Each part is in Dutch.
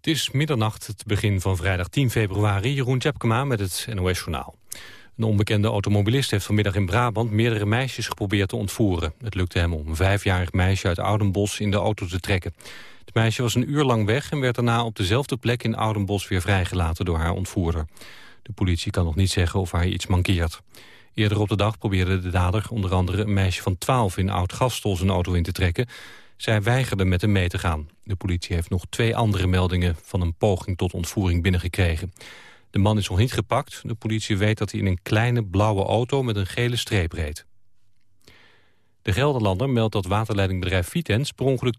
Het is middernacht, het begin van vrijdag 10 februari. Jeroen Tjepkema met het NOS-journaal. Een onbekende automobilist heeft vanmiddag in Brabant meerdere meisjes geprobeerd te ontvoeren. Het lukte hem om een vijfjarig meisje uit Oudenbos in de auto te trekken. Het meisje was een uur lang weg en werd daarna op dezelfde plek in Oudenbos weer vrijgelaten door haar ontvoerder. De politie kan nog niet zeggen of haar iets mankeert. Eerder op de dag probeerde de dader onder andere een meisje van 12 in Oud-Gastel zijn auto in te trekken. Zij weigerde met hem mee te gaan. De politie heeft nog twee andere meldingen van een poging tot ontvoering binnengekregen. De man is nog niet gepakt. De politie weet dat hij in een kleine blauwe auto met een gele streep reed. De Gelderlander meldt dat waterleidingbedrijf Vitens per ongeluk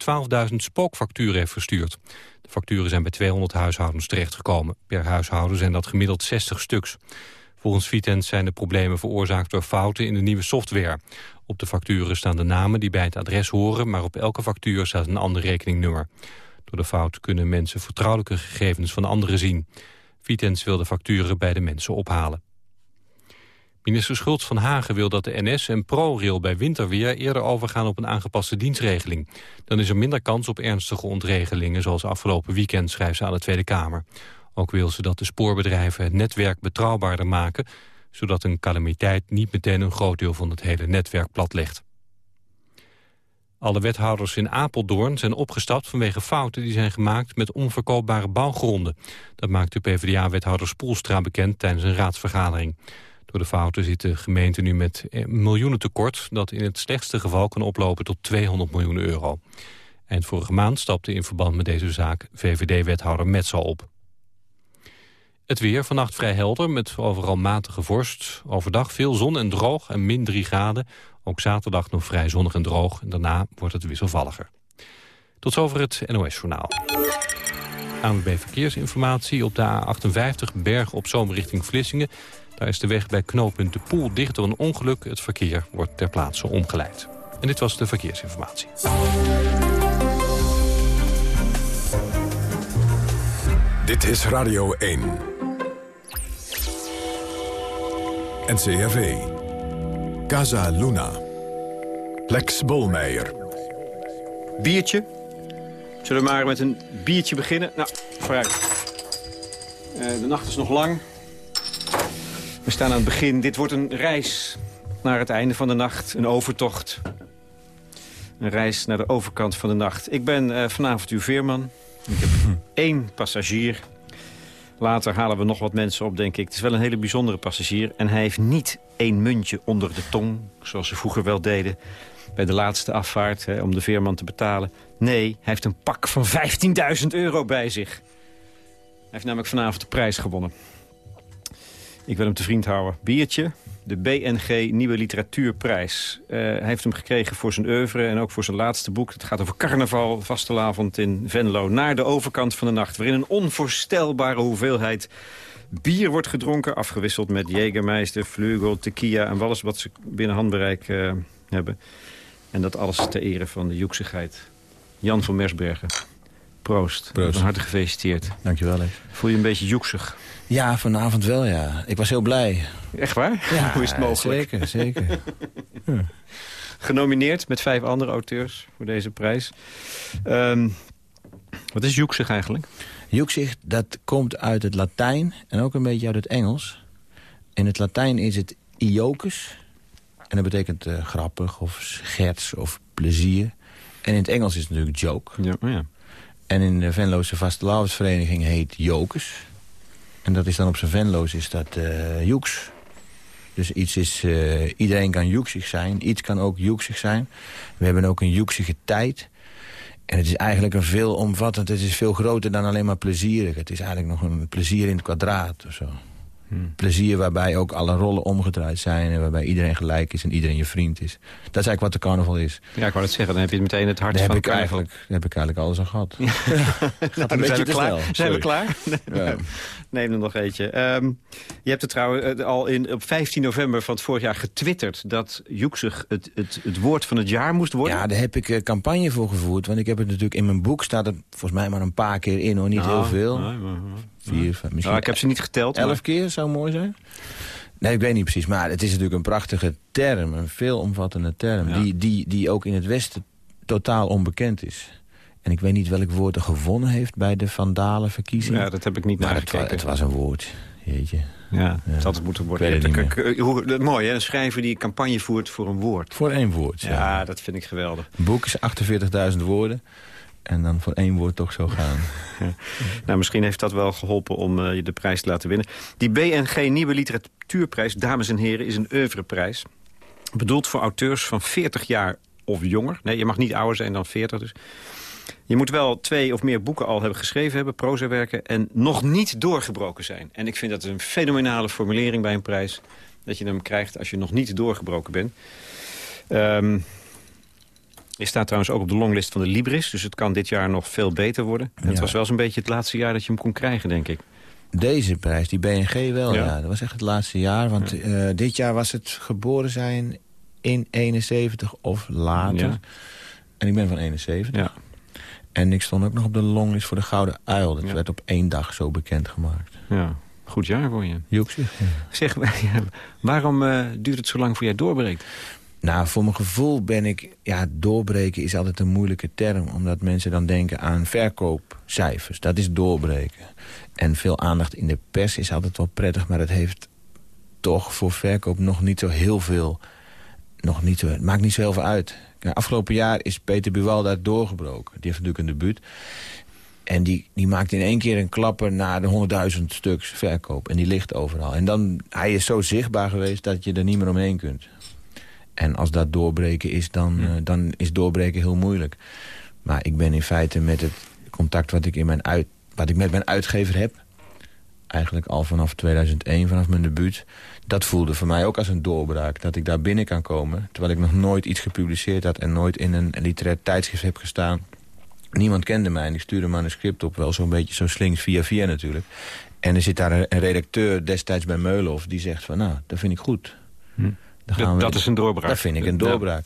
12.000 spookfacturen heeft verstuurd. De facturen zijn bij 200 huishoudens terechtgekomen. Per huishouden zijn dat gemiddeld 60 stuks. Volgens Vitens zijn de problemen veroorzaakt door fouten in de nieuwe software. Op de facturen staan de namen die bij het adres horen... maar op elke factuur staat een ander rekeningnummer. Door de fout kunnen mensen vertrouwelijke gegevens van anderen zien. Vitens wil de facturen bij de mensen ophalen. Minister Schultz van Hagen wil dat de NS en ProRail bij winterweer eerder overgaan op een aangepaste dienstregeling. Dan is er minder kans op ernstige ontregelingen zoals afgelopen weekend, schrijft ze aan de Tweede Kamer. Ook wil ze dat de spoorbedrijven het netwerk betrouwbaarder maken... zodat een calamiteit niet meteen een groot deel van het hele netwerk platlegt. Alle wethouders in Apeldoorn zijn opgestapt vanwege fouten die zijn gemaakt met onverkoopbare bouwgronden. Dat maakt de PvdA-wethouder Spoelstra bekend tijdens een raadsvergadering. Door de fouten zit de gemeente nu met miljoenen tekort... dat in het slechtste geval kan oplopen tot 200 miljoen euro. Eind vorige maand stapte in verband met deze zaak VVD-wethouder Metzel op. Het weer vannacht vrij helder met overal matige vorst. Overdag veel zon en droog en min 3 graden. Ook zaterdag nog vrij zonnig en droog. En daarna wordt het wisselvalliger. Tot zover het NOS-journaal. ANWB Verkeersinformatie op de A58 Berg op Zoom richting Vlissingen. Daar is de weg bij knooppunt De Poel dicht door een ongeluk. Het verkeer wordt ter plaatse omgeleid. En dit was de verkeersinformatie. Dit is Radio 1. NCRV. Casa Luna. Lex Bolmeijer. Biertje? Zullen we maar met een biertje beginnen? Nou, vooruit. Uh, de nacht is nog lang. We staan aan het begin. Dit wordt een reis naar het einde van de nacht. Een overtocht. Een reis naar de overkant van de nacht. Ik ben uh, vanavond uw veerman. Ik heb één passagier. Later halen we nog wat mensen op, denk ik. Het is wel een hele bijzondere passagier. En hij heeft niet één muntje onder de tong, zoals ze vroeger wel deden... bij de laatste afvaart, hè, om de veerman te betalen. Nee, hij heeft een pak van 15.000 euro bij zich. Hij heeft namelijk vanavond de prijs gewonnen. Ik wil hem te vriend houden. Biertje, de BNG Nieuwe Literatuurprijs. Uh, hij heeft hem gekregen voor zijn oeuvre en ook voor zijn laatste boek. Het gaat over carnaval, vastelavond in Venlo. Naar de overkant van de nacht, waarin een onvoorstelbare hoeveelheid bier wordt gedronken. Afgewisseld met Jägermeister, Vleugel, Tequila en alles wat ze binnen handbereik uh, hebben. En dat alles ter ere van de joeksigheid. Jan van Mersbergen. Proost. Proost. Van harte gefeliciteerd. Dankjewel. Voel je een beetje joeksig? Ja, vanavond wel, ja. Ik was heel blij. Echt waar? Ja, Hoe is het mogelijk? zeker, zeker. ja. Genomineerd met vijf andere auteurs voor deze prijs. Um, wat is joeksig eigenlijk? Joeksig, dat komt uit het Latijn en ook een beetje uit het Engels. In het Latijn is het iocus. En dat betekent uh, grappig of scherts of plezier. En in het Engels is het natuurlijk joke. Ja, oh ja. En in de Venloze Vastelavondsvereniging heet jokes. En dat is dan op zijn Venloos is dat uh, joeks. Dus iets is, uh, iedereen kan joeksig zijn. Iets kan ook joeksig zijn. We hebben ook een joeksige tijd. En het is eigenlijk een veel omvattend. Het is veel groter dan alleen maar plezierig. Het is eigenlijk nog een plezier in het kwadraat of zo. Hmm. Plezier waarbij ook alle rollen omgedraaid zijn... en waarbij iedereen gelijk is en iedereen je vriend is. Dat is eigenlijk wat de carnaval is. Ja, ik wou het zeggen, dan heb je meteen het hart daar van heb ik eigenlijk, Daar heb ik eigenlijk alles aan gehad. Ja. Gaat nou, zijn, we klaar? zijn we klaar? Ja. Neem er nog eentje. Um, je hebt het trouwens uh, al in, op 15 november van het vorig jaar getwitterd... dat Joeksig het, het, het woord van het jaar moest worden. Ja, daar heb ik uh, campagne voor gevoerd. Want ik heb het natuurlijk in mijn boek staat het volgens mij maar een paar keer in, hoor. Niet nou, heel veel. Nee, maar, Vier, vijf, misschien... Nou, ik heb ze niet geteld. Elf maar... keer zou mooi zijn. Nee, ik weet niet precies. Maar het is natuurlijk een prachtige term. Een veelomvattende term. Ja. Die, die, die ook in het Westen totaal onbekend is. En ik weet niet welk woord er gewonnen heeft bij de Vandalen-verkiezing. Ja, dat heb ik niet maar het, wa- het was een woord, jeetje. Ja, het had moeten worden. Ik het hebt- hoe- dat- Mooi, hè? Een schrijver die campagne voert voor een woord. Voor één woord, Ja, ja. dat vind ik geweldig. Een boek is 48.000 woorden. En dan voor één woord toch zo gaan. Nou, misschien heeft dat wel geholpen om eh, je de prijs te laten winnen. Die BNG Nieuwe Literatuurprijs, dames en heren, is een oeuvreprijs. Bedoeld voor auteurs van 40 jaar of jonger. Nee, je mag niet ouder zijn dan 40 dus. Je moet wel twee of meer boeken al hebben geschreven hebben, prozawerken... en nog niet doorgebroken zijn. En ik vind dat een fenomenale formulering bij een prijs... dat je hem krijgt als je nog niet doorgebroken bent. Ehm je staat trouwens ook op de longlist van de Libris... dus het kan dit jaar nog veel beter worden. En Het was wel zo'n beetje het laatste jaar dat je hem kon krijgen, denk ik. Deze prijs, die BNG wel, Ja. ja. Dat was echt het laatste jaar. Want eh, dit jaar was het geboren zijn in 71 of later. En ik ben van 71. Ja. En ik stond ook nog op de longlist voor de Gouden Uil. Dat Ja. werd op één dag zo bekendgemaakt. ja. Goed jaar voor je. Joeksie. Zeg, waarom eh, duurt het zo lang voor jij doorbreekt? Nou, voor mijn gevoel ben ik... Ja, doorbreken is altijd een moeilijke term. Omdat mensen dan denken aan verkoopcijfers. Dat is doorbreken. En veel aandacht in de pers is altijd wel prettig. Maar het heeft toch voor verkoop nog niet zo heel veel... Nog niet zo, het maakt niet zo heel veel uit. Ja, afgelopen jaar is Peter Buwalda doorgebroken. Die heeft natuurlijk een debuut. En die, die maakt in één keer een klapper naar de 100.000 stuks verkoop. En die ligt overal. En dan, hij is zo zichtbaar geweest dat je er niet meer omheen kunt. En als dat doorbreken is, dan, eh, dan is doorbreken heel moeilijk. Maar ik ben in feite met het contact wat ik, in mijn uit, wat ik met mijn uitgever heb... eigenlijk al vanaf 2001, vanaf mijn debuut... dat voelde voor mij ook als een doorbraak. Dat ik daar binnen kan komen. Terwijl ik nog nooit iets gepubliceerd had... en nooit in een literair tijdschrift heb gestaan. Niemand kende mij en ik stuurde een manuscript op. Wel zo'n beetje zo slinks via via natuurlijk. En er zit daar een, redacteur destijds bij Meulenhof... die zegt van, nou, dat vind ik goed. We- dat is een doorbraak. dat vind ik een doorbraak.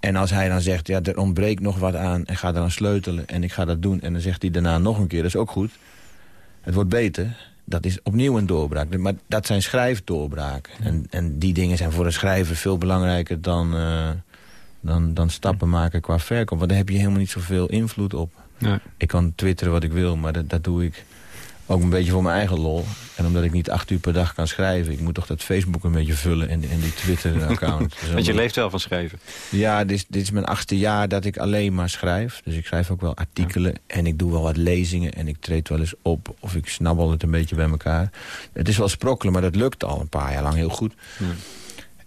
En als hij dan zegt, ja, er ontbreekt nog wat aan... en ga eraan sleutelen en ik ga dat doen... en dan zegt hij daarna nog een keer, dat is ook goed. Het wordt beter. Dat is opnieuw een doorbraak. Maar dat zijn schrijfdoorbraken. En, en die dingen zijn voor een schrijver veel belangrijker dan, eh, dan, dan stappen maken qua verkoop. Want daar heb je helemaal niet zoveel invloed op. Ik kan twitteren wat ik wil, maar dat, dat doe ik ook een beetje voor mijn eigen lol. En omdat ik niet acht uur per dag kan schrijven... ik moet toch dat Facebook een beetje vullen en, en die Twitter-account. Dus Want je leeft wel van schrijven. ja, dit is, dit is mijn achtste jaar dat ik alleen maar schrijf. Dus ik schrijf ook wel artikelen en ik doe wel wat lezingen... en ik treed wel eens op of ik snabbel het een beetje bij elkaar. Het is wel sprokkelen, maar dat lukt al een paar jaar lang heel goed.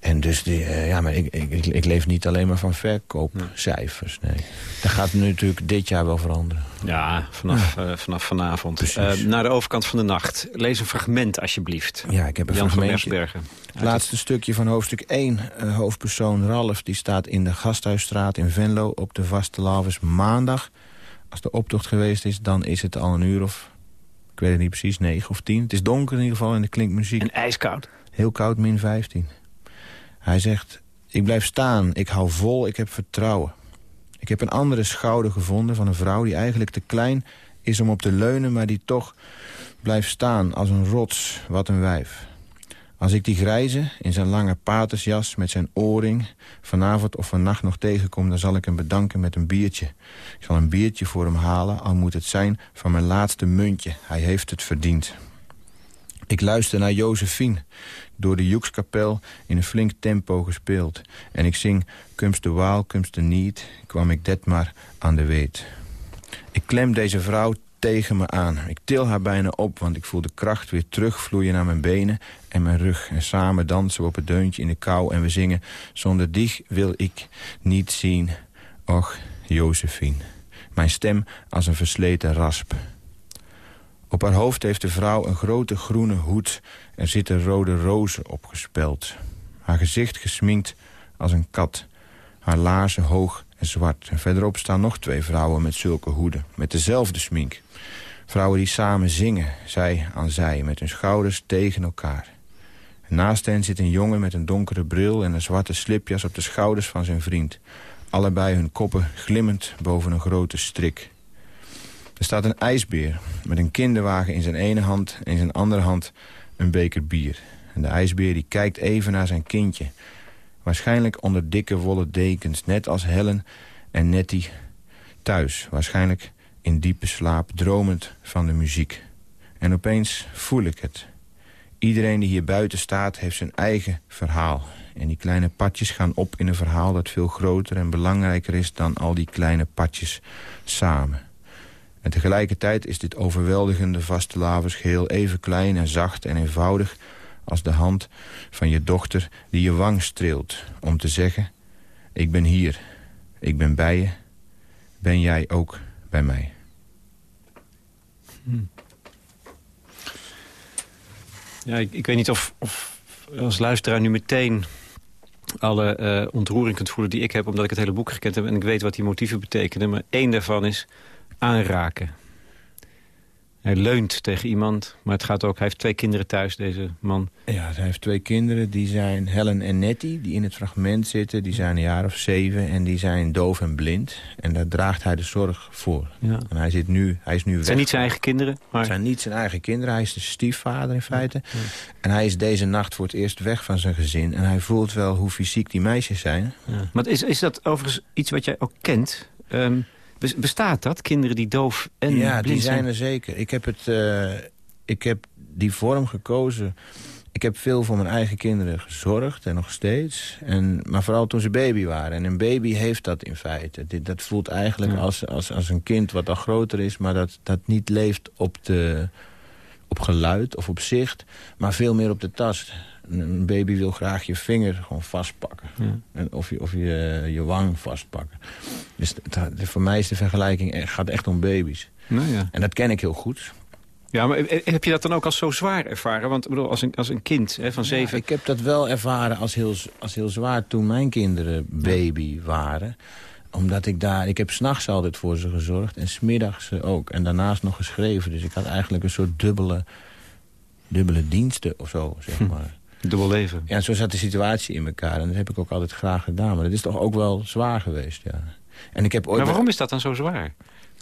En dus, die, eh, ja, maar ik, ik, ik, leef niet alleen maar van verkoopcijfers, nee. Dat gaat nu natuurlijk dit jaar wel veranderen. Ja, vanaf, eh, vanaf vanavond. Eh, naar de overkant van de nacht. Lees een fragment alsjeblieft. Ja, ik heb een Jan van fragmentje. Mersbergen. Het laatste stukje van hoofdstuk 1. eh, hoofdpersoon Ralf die staat in de Gasthuisstraat in Venlo op de Vaste Lavers maandag. Als de optocht geweest is, dan is het al een uur of... Ik weet het niet precies, 9 of 10. Het is donker in ieder geval en er klinkt muziek. En ijskoud. Heel koud, min 15. Hij zegt, ik blijf staan, ik hou vol, ik heb vertrouwen. Ik heb een andere schouder gevonden van een vrouw die eigenlijk te klein is om op te leunen... maar die toch blijft staan als een rots, wat een wijf. Als ik die grijze in zijn lange patersjas met zijn oorring... vanavond of vannacht nog tegenkom, dan zal ik hem bedanken met een biertje. Ik zal een biertje voor hem halen, al moet het zijn van mijn laatste muntje. Hij heeft het verdiend. Ik luister naar Josephine, door de Joekskapel in een flink tempo gespeeld. En ik zing, kumst de waal, kumst de niet, kwam ik dit maar aan de weet. Ik klem deze vrouw tegen me aan. Ik til haar bijna op, want ik voel de kracht weer terugvloeien naar mijn benen en mijn rug. En samen dansen we op het deuntje in de kou en we zingen... Zonder dich wil ik niet zien, och, Josephine. Mijn stem als een versleten rasp. Op haar hoofd heeft de vrouw een grote groene hoed. Er zitten rode rozen opgespeld. Haar gezicht gesminkt als een kat. Haar laarzen hoog en zwart. En verderop staan nog twee vrouwen met zulke hoeden. Met dezelfde smink. Vrouwen die samen zingen, zij aan zij, met hun schouders tegen elkaar. En naast hen zit een jongen met een donkere bril en een zwarte slipjas op de schouders van zijn vriend. Allebei hun koppen glimmend boven een grote strik. Er staat een ijsbeer met een kinderwagen in zijn ene hand... en in zijn andere hand een beker bier. En de ijsbeer die kijkt even naar zijn kindje. Waarschijnlijk onder dikke wollen dekens, net als Helen en Nettie... thuis, waarschijnlijk in diepe slaap, dromend van de muziek. En opeens voel ik het. Iedereen die hier buiten staat heeft zijn eigen verhaal. En die kleine padjes gaan op in een verhaal dat veel groter en belangrijker is... dan al die kleine padjes samen. En tegelijkertijd is dit overweldigende vaste lavers even klein en zacht en eenvoudig... als de hand van je dochter die je wang streelt om te zeggen... ik ben hier, ik ben bij je, ben jij ook bij mij. Hmm. Ja, ik, weet niet of, als luisteraar nu meteen alle uh, ontroering kunt voelen die ik heb... omdat ik het hele boek gekend heb en ik weet wat die motieven betekenen. Maar één daarvan is aanraken. Hij leunt tegen iemand, maar het gaat ook... Hij heeft twee kinderen thuis, deze man. Ja, hij heeft twee kinderen. Die zijn Helen en Nettie, die in het fragment zitten. Die zijn een jaar of zeven en die zijn doof en blind. En daar draagt hij de zorg voor. Ja. En hij, zit nu, hij is nu Het zijn niet zijn eigen kinderen? Maar... Het zijn niet zijn eigen kinderen. Hij is de stiefvader in feite. En hij is deze nacht voor het eerst weg van zijn gezin. En hij voelt wel hoe fysiek die meisjes zijn. Maar is, is dat overigens iets wat jij ook kent... Um, Bestaat dat, kinderen die doof en ja, die zijn er zeker. Ik heb, het, uh, ik heb die vorm gekozen. Ik heb veel voor mijn eigen kinderen gezorgd en nog steeds. En, maar vooral toen ze baby waren. En een baby heeft dat in feite. Dit, dat voelt eigenlijk als, als, als een kind wat al groter is... maar dat, dat niet leeft op, de, op geluid of op zicht... maar veel meer op de tast. Een baby wil graag je vinger gewoon vastpakken. En of je, of je, je wang vastpakken. Dus voor mij is de vergelijking gaat echt om baby's. Nou ja. En dat ken ik heel goed. Ja, maar heb je dat dan ook als zo zwaar ervaren? Want bedoel, als, een, als een kind hè, van zeven... ik heb dat wel ervaren als heel, als heel zwaar toen mijn kinderen baby waren omdat ik daar... Ik heb s'nachts altijd voor ze gezorgd en smiddags ook. En daarnaast nog geschreven. Dus ik had eigenlijk een soort dubbele, dubbele diensten of zo, zeg hm. maar. Dubbel leven. Ja, zo zat de situatie in elkaar. En dat heb ik ook altijd graag gedaan. Maar dat is toch ook wel zwaar geweest, ja. En ik heb ooit maar waarom is dat dan zo zwaar?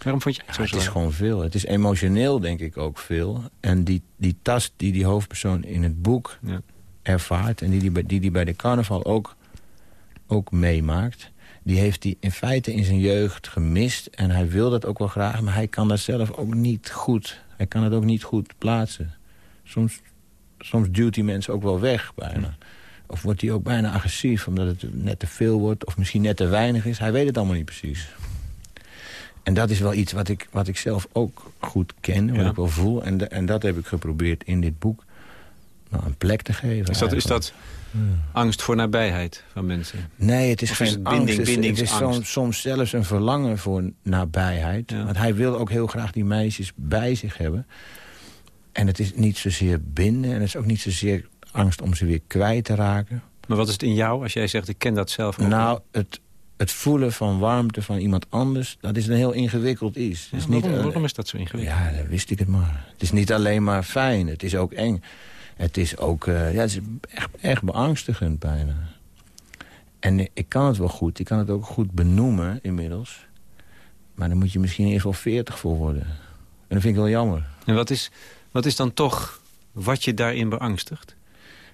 Waarom vond je het zo zwaar? Het is gewoon veel. Het is emotioneel, denk ik, ook veel. En die, die tast die die hoofdpersoon in het boek ja. ervaart... en die die, die die bij de carnaval ook, ook meemaakt... die heeft hij in feite in zijn jeugd gemist. En hij wil dat ook wel graag, maar hij kan dat zelf ook niet goed. Hij kan het ook niet goed plaatsen. Soms soms duwt die mensen ook wel weg bijna. Of wordt hij ook bijna agressief omdat het net te veel wordt... of misschien net te weinig is. Hij weet het allemaal niet precies. En dat is wel iets wat ik, wat ik zelf ook goed ken, wat ik wel voel. En, en dat heb ik geprobeerd in dit boek nou, een plek te geven. Is dat, is dat angst voor nabijheid van mensen? Nee, het is geen binding, angst. Het is, soms, soms, zelfs een verlangen voor nabijheid. Want hij wil ook heel graag die meisjes bij zich hebben. En het is niet zozeer binden. En het is ook niet zozeer angst om ze weer kwijt te raken. Maar wat is het in jou als jij zegt, ik ken dat zelf ook? Nou, het, het voelen van warmte van iemand anders... dat is een heel ingewikkeld iets. is waarom, niet, waarom is dat zo ingewikkeld? Ja, dat wist ik het maar. Het is niet alleen maar fijn, het is ook eng. Het is ook uh, ja, het is echt, echt beangstigend bijna. En ik kan het wel goed, ik kan het ook goed benoemen inmiddels. Maar dan moet je misschien eerst wel veertig voor worden. En dat vind ik wel jammer. En wat is, wat is dan toch wat je daarin beangstigt?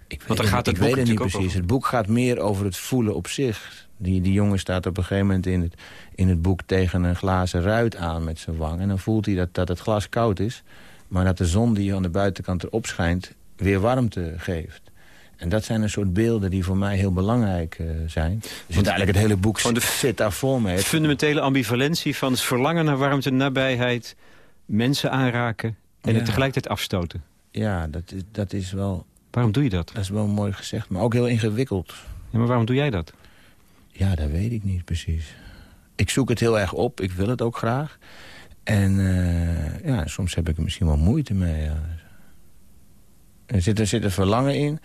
Ik weet, Want dan gaat het, ik weet het niet precies. Het boek gaat meer over het voelen op zich. Die, die jongen staat op een gegeven moment in het, in het boek tegen een glazen ruit aan met zijn wang. En dan voelt hij dat, dat het glas koud is. Maar dat de zon die aan de buitenkant erop schijnt weer warmte geeft. En dat zijn een soort beelden die voor mij heel belangrijk uh, zijn. Dus eigenlijk het hele boek de zit daar voor me. fundamentele ambivalentie van het verlangen naar warmte, nabijheid... mensen aanraken en het tegelijkertijd afstoten. Ja, dat is, dat is wel... Waarom doe je dat? Dat is wel mooi gezegd, maar ook heel ingewikkeld. Ja, maar waarom doe jij dat? Ja, dat weet ik niet precies. Ik zoek het heel erg op, ik wil het ook graag. En uh, ja, soms heb ik er misschien wel moeite mee. Ja. Er zit, er zit een verlangen in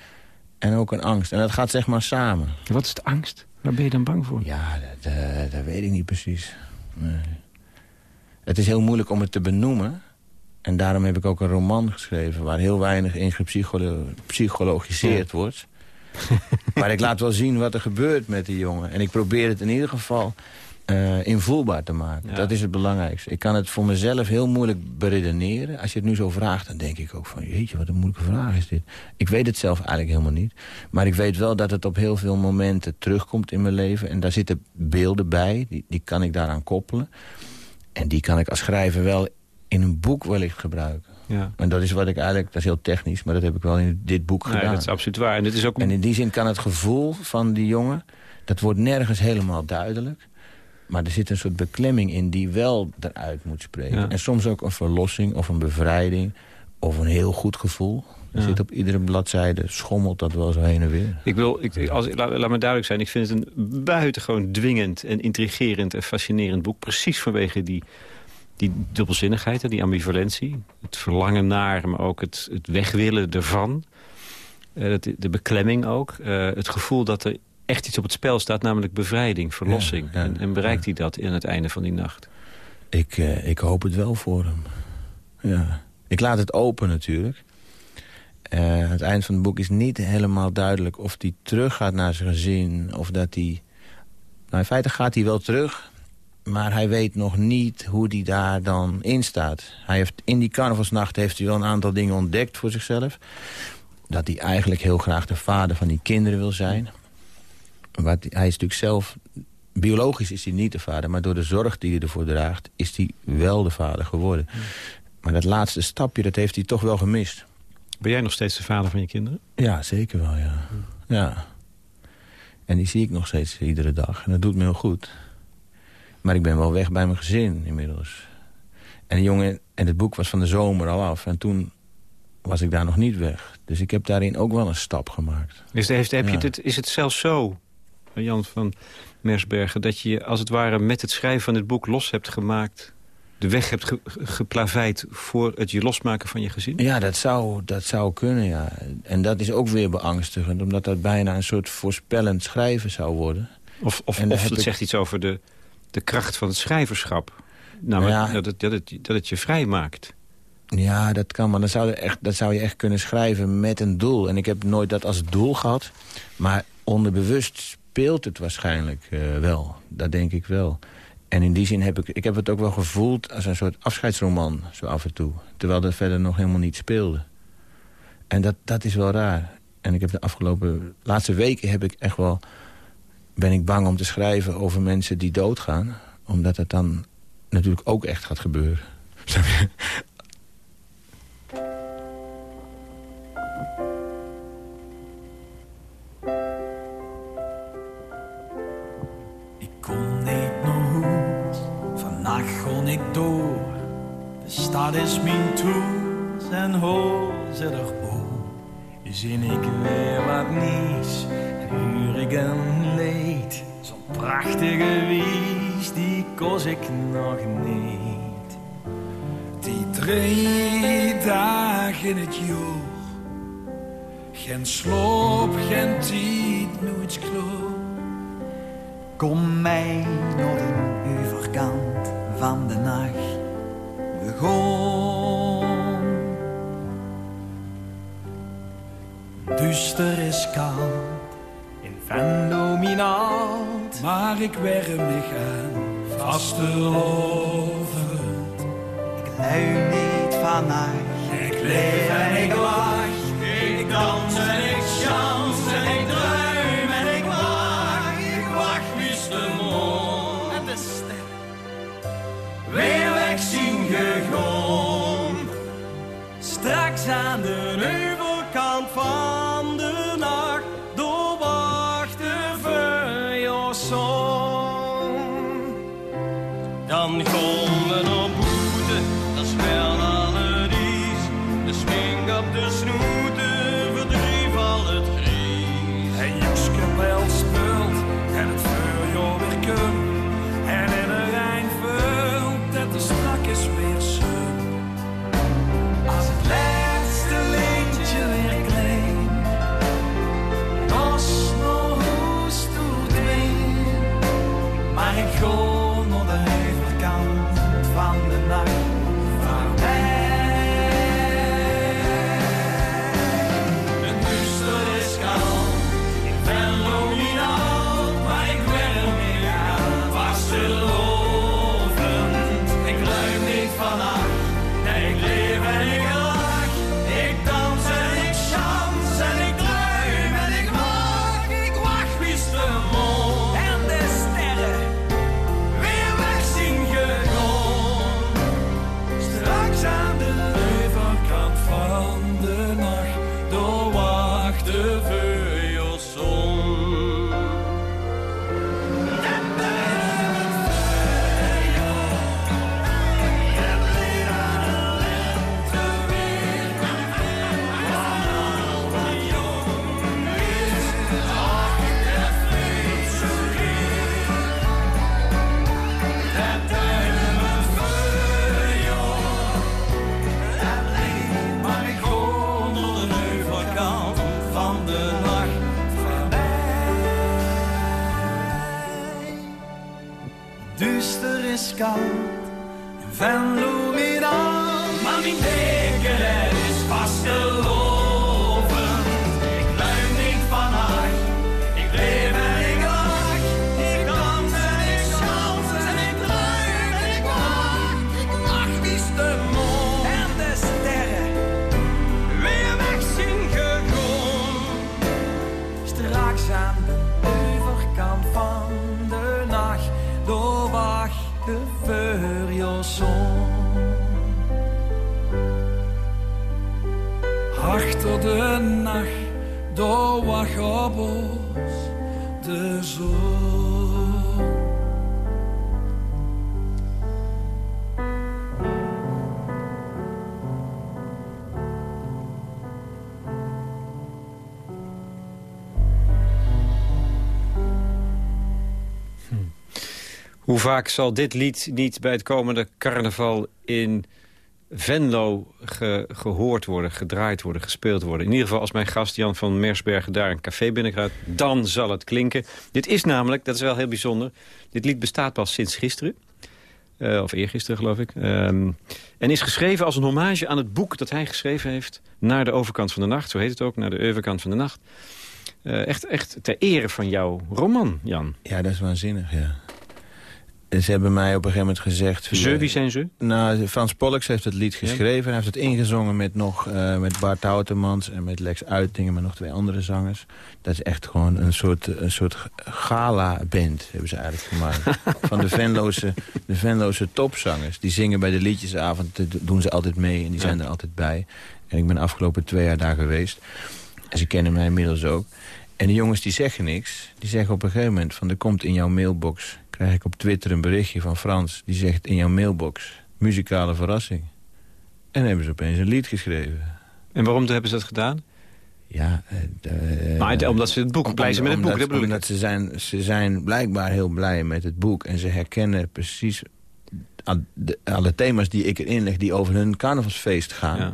en ook een angst. En dat gaat zeg maar samen. Wat is de angst? Waar ben je dan bang voor? Ja, dat, uh, dat weet ik niet precies. Nee. Het is heel moeilijk om het te benoemen. En daarom heb ik ook een roman geschreven... waar heel weinig in gepsychologiseerd wordt. maar ik laat wel zien wat er gebeurt met die jongen. En ik probeer het in ieder geval uh, invoelbaar te maken. Dat is het belangrijkste. Ik kan het voor mezelf heel moeilijk beredeneren. Als je het nu zo vraagt, dan denk ik ook van... jeetje, wat een moeilijke vraag is dit. Ik weet het zelf eigenlijk helemaal niet. Maar ik weet wel dat het op heel veel momenten terugkomt in mijn leven. En daar zitten beelden bij, die, die kan ik daaraan koppelen. En die kan ik als schrijver wel in een boek wellicht gebruiken. Ja. En dat is wat ik eigenlijk, dat is heel technisch, maar dat heb ik wel in dit boek gedaan. dat is absoluut waar. En, dit is ook en in die zin kan het gevoel van die jongen, dat wordt nergens helemaal duidelijk. Maar er zit een soort beklemming in die wel eruit moet spreken. En soms ook een verlossing of een bevrijding of een heel goed gevoel. Er zit op iedere bladzijde, schommelt dat wel zo heen en weer. Ik wil, ik, als, laat, laat me duidelijk zijn, ik vind het een buitengewoon dwingend en intrigerend en fascinerend boek. Precies vanwege die, die dubbelzinnigheid, die ambivalentie. Het verlangen naar, maar ook het, het wegwillen ervan. Uh, de beklemming ook. Uh, het gevoel dat er echt iets op het spel staat, namelijk bevrijding, verlossing. en, en, bereikt hij dat in het einde van die nacht? Ik, uh, ik hoop het wel voor hem. Ja. Ik laat het open natuurlijk. Uh, het eind van het boek is niet helemaal duidelijk of hij terug gaat naar zijn gezin. Of dat hij... Nou, in feite gaat hij wel terug. Maar hij weet nog niet hoe hij daar dan in staat. Hij heeft, in die carnavalsnacht heeft hij wel een aantal dingen ontdekt voor zichzelf. Dat hij eigenlijk heel graag de vader van die kinderen wil zijn. Wat, hij is natuurlijk zelf... Biologisch is hij niet de vader, maar door de zorg die hij ervoor draagt... is hij wel de vader geworden. Maar dat laatste stapje, dat heeft hij toch wel gemist. Ben jij nog steeds de vader van je kinderen? Ja, zeker wel, ja. ja. En die zie ik nog steeds iedere dag. En dat doet me heel goed. Maar ik ben wel weg bij mijn gezin inmiddels. En de jongen, en het boek was van de zomer al af. En toen was ik daar nog niet weg. Dus ik heb daarin ook wel een stap gemaakt. Is, heeft, heb je het, is het zelfs zo, Jan van Mersbergen... dat je als het ware met het schrijven van dit boek los hebt gemaakt de weg hebt ge geplaveid voor het je losmaken van je gezin? Ja, dat zou, dat zou kunnen, ja. En dat is ook weer beangstigend, omdat dat bijna een soort voorspellend schrijven zou worden. Of, of, of het zegt iets over de, de kracht van het schrijverschap. Nou, ja, dat, het, dat, het, dat het je vrij maakt. Ja, dat kan, maar dan zou, echt, dat zou je echt kunnen schrijven met een doel. En ik heb nooit dat als doel gehad. Maar onderbewust speelt het waarschijnlijk uh, wel. Dat denk ik wel. En in die zin heb ik, ik heb het ook wel gevoeld als een soort afscheidsroman, zo af en toe. Terwijl dat verder nog helemaal niet speelde. En dat, dat is wel raar. En ik heb de afgelopen, laatste weken heb ik echt wel, ben ik bang om te schrijven over mensen die doodgaan. Omdat het dan natuurlijk ook echt gaat gebeuren. stad is mijn toes en hozelig oor. Zin ik weer wat nieuws en huur ik een leed. Zo'n prachtige wies, die koos ik nog niet. Die drie dagen in het jaar. Geen sloop, geen tijd, nooit kloor. Kom mij naar de overkant van de nacht begon. Duister is koud in fenomenaal, maar ik werm me aan vastelovend. Ik lui niet vannacht, ik leef en ik lach, ik dans en ik aan de heuvelkant Duister is koud en Venlo aan. Maar mijn deken de zon. Hoe vaak zal dit lied niet bij het komende carnaval in Venlo ge- gehoord worden, gedraaid worden, gespeeld worden. In ieder geval als mijn gast Jan van Mersbergen daar een café binnengaat, dan zal het klinken. Dit is namelijk, dat is wel heel bijzonder, dit lied bestaat pas sinds gisteren. Eh, of eergisteren, geloof ik. Ehm, en is geschreven als een hommage aan het boek dat hij geschreven heeft... Naar de overkant van de nacht, zo heet het ook, Naar de overkant van de nacht. Eh, echt, echt ter ere van jouw roman, Jan. Ja, dat is waanzinnig, ja. Ze hebben mij op een gegeven moment gezegd... Ze, wie zijn ze? Nou, Frans Pollux heeft het lied geschreven. Hij heeft het ingezongen met, nog, eh, met Bart Houtemans en met Lex Uitingen... met nog twee andere zangers. Dat is echt gewoon een soort, een soort gala-band, hebben ze eigenlijk gemaakt. Van de Venloze, de Venloze topzangers. Die zingen bij de liedjesavond, dat doen ze altijd mee en die zijn er altijd bij. En ik ben de afgelopen twee jaar daar geweest. En ze kennen mij inmiddels ook. En die jongens die zeggen niks. Die zeggen op een gegeven moment van... er komt in jouw mailbox... krijg ik op Twitter een berichtje van Frans. Die zegt in jouw mailbox... muzikale verrassing. En hebben ze opeens een lied geschreven. En waarom hebben ze dat gedaan? Ja, eh, eh, Maar omdat ze het boek, blij zijn met het boek, omdat, dat ik. ze zijn, ze zijn blijkbaar heel blij met het boek. En ze herkennen precies alle thema's die ik erin leg... die over hun carnavalsfeest gaan. Ja.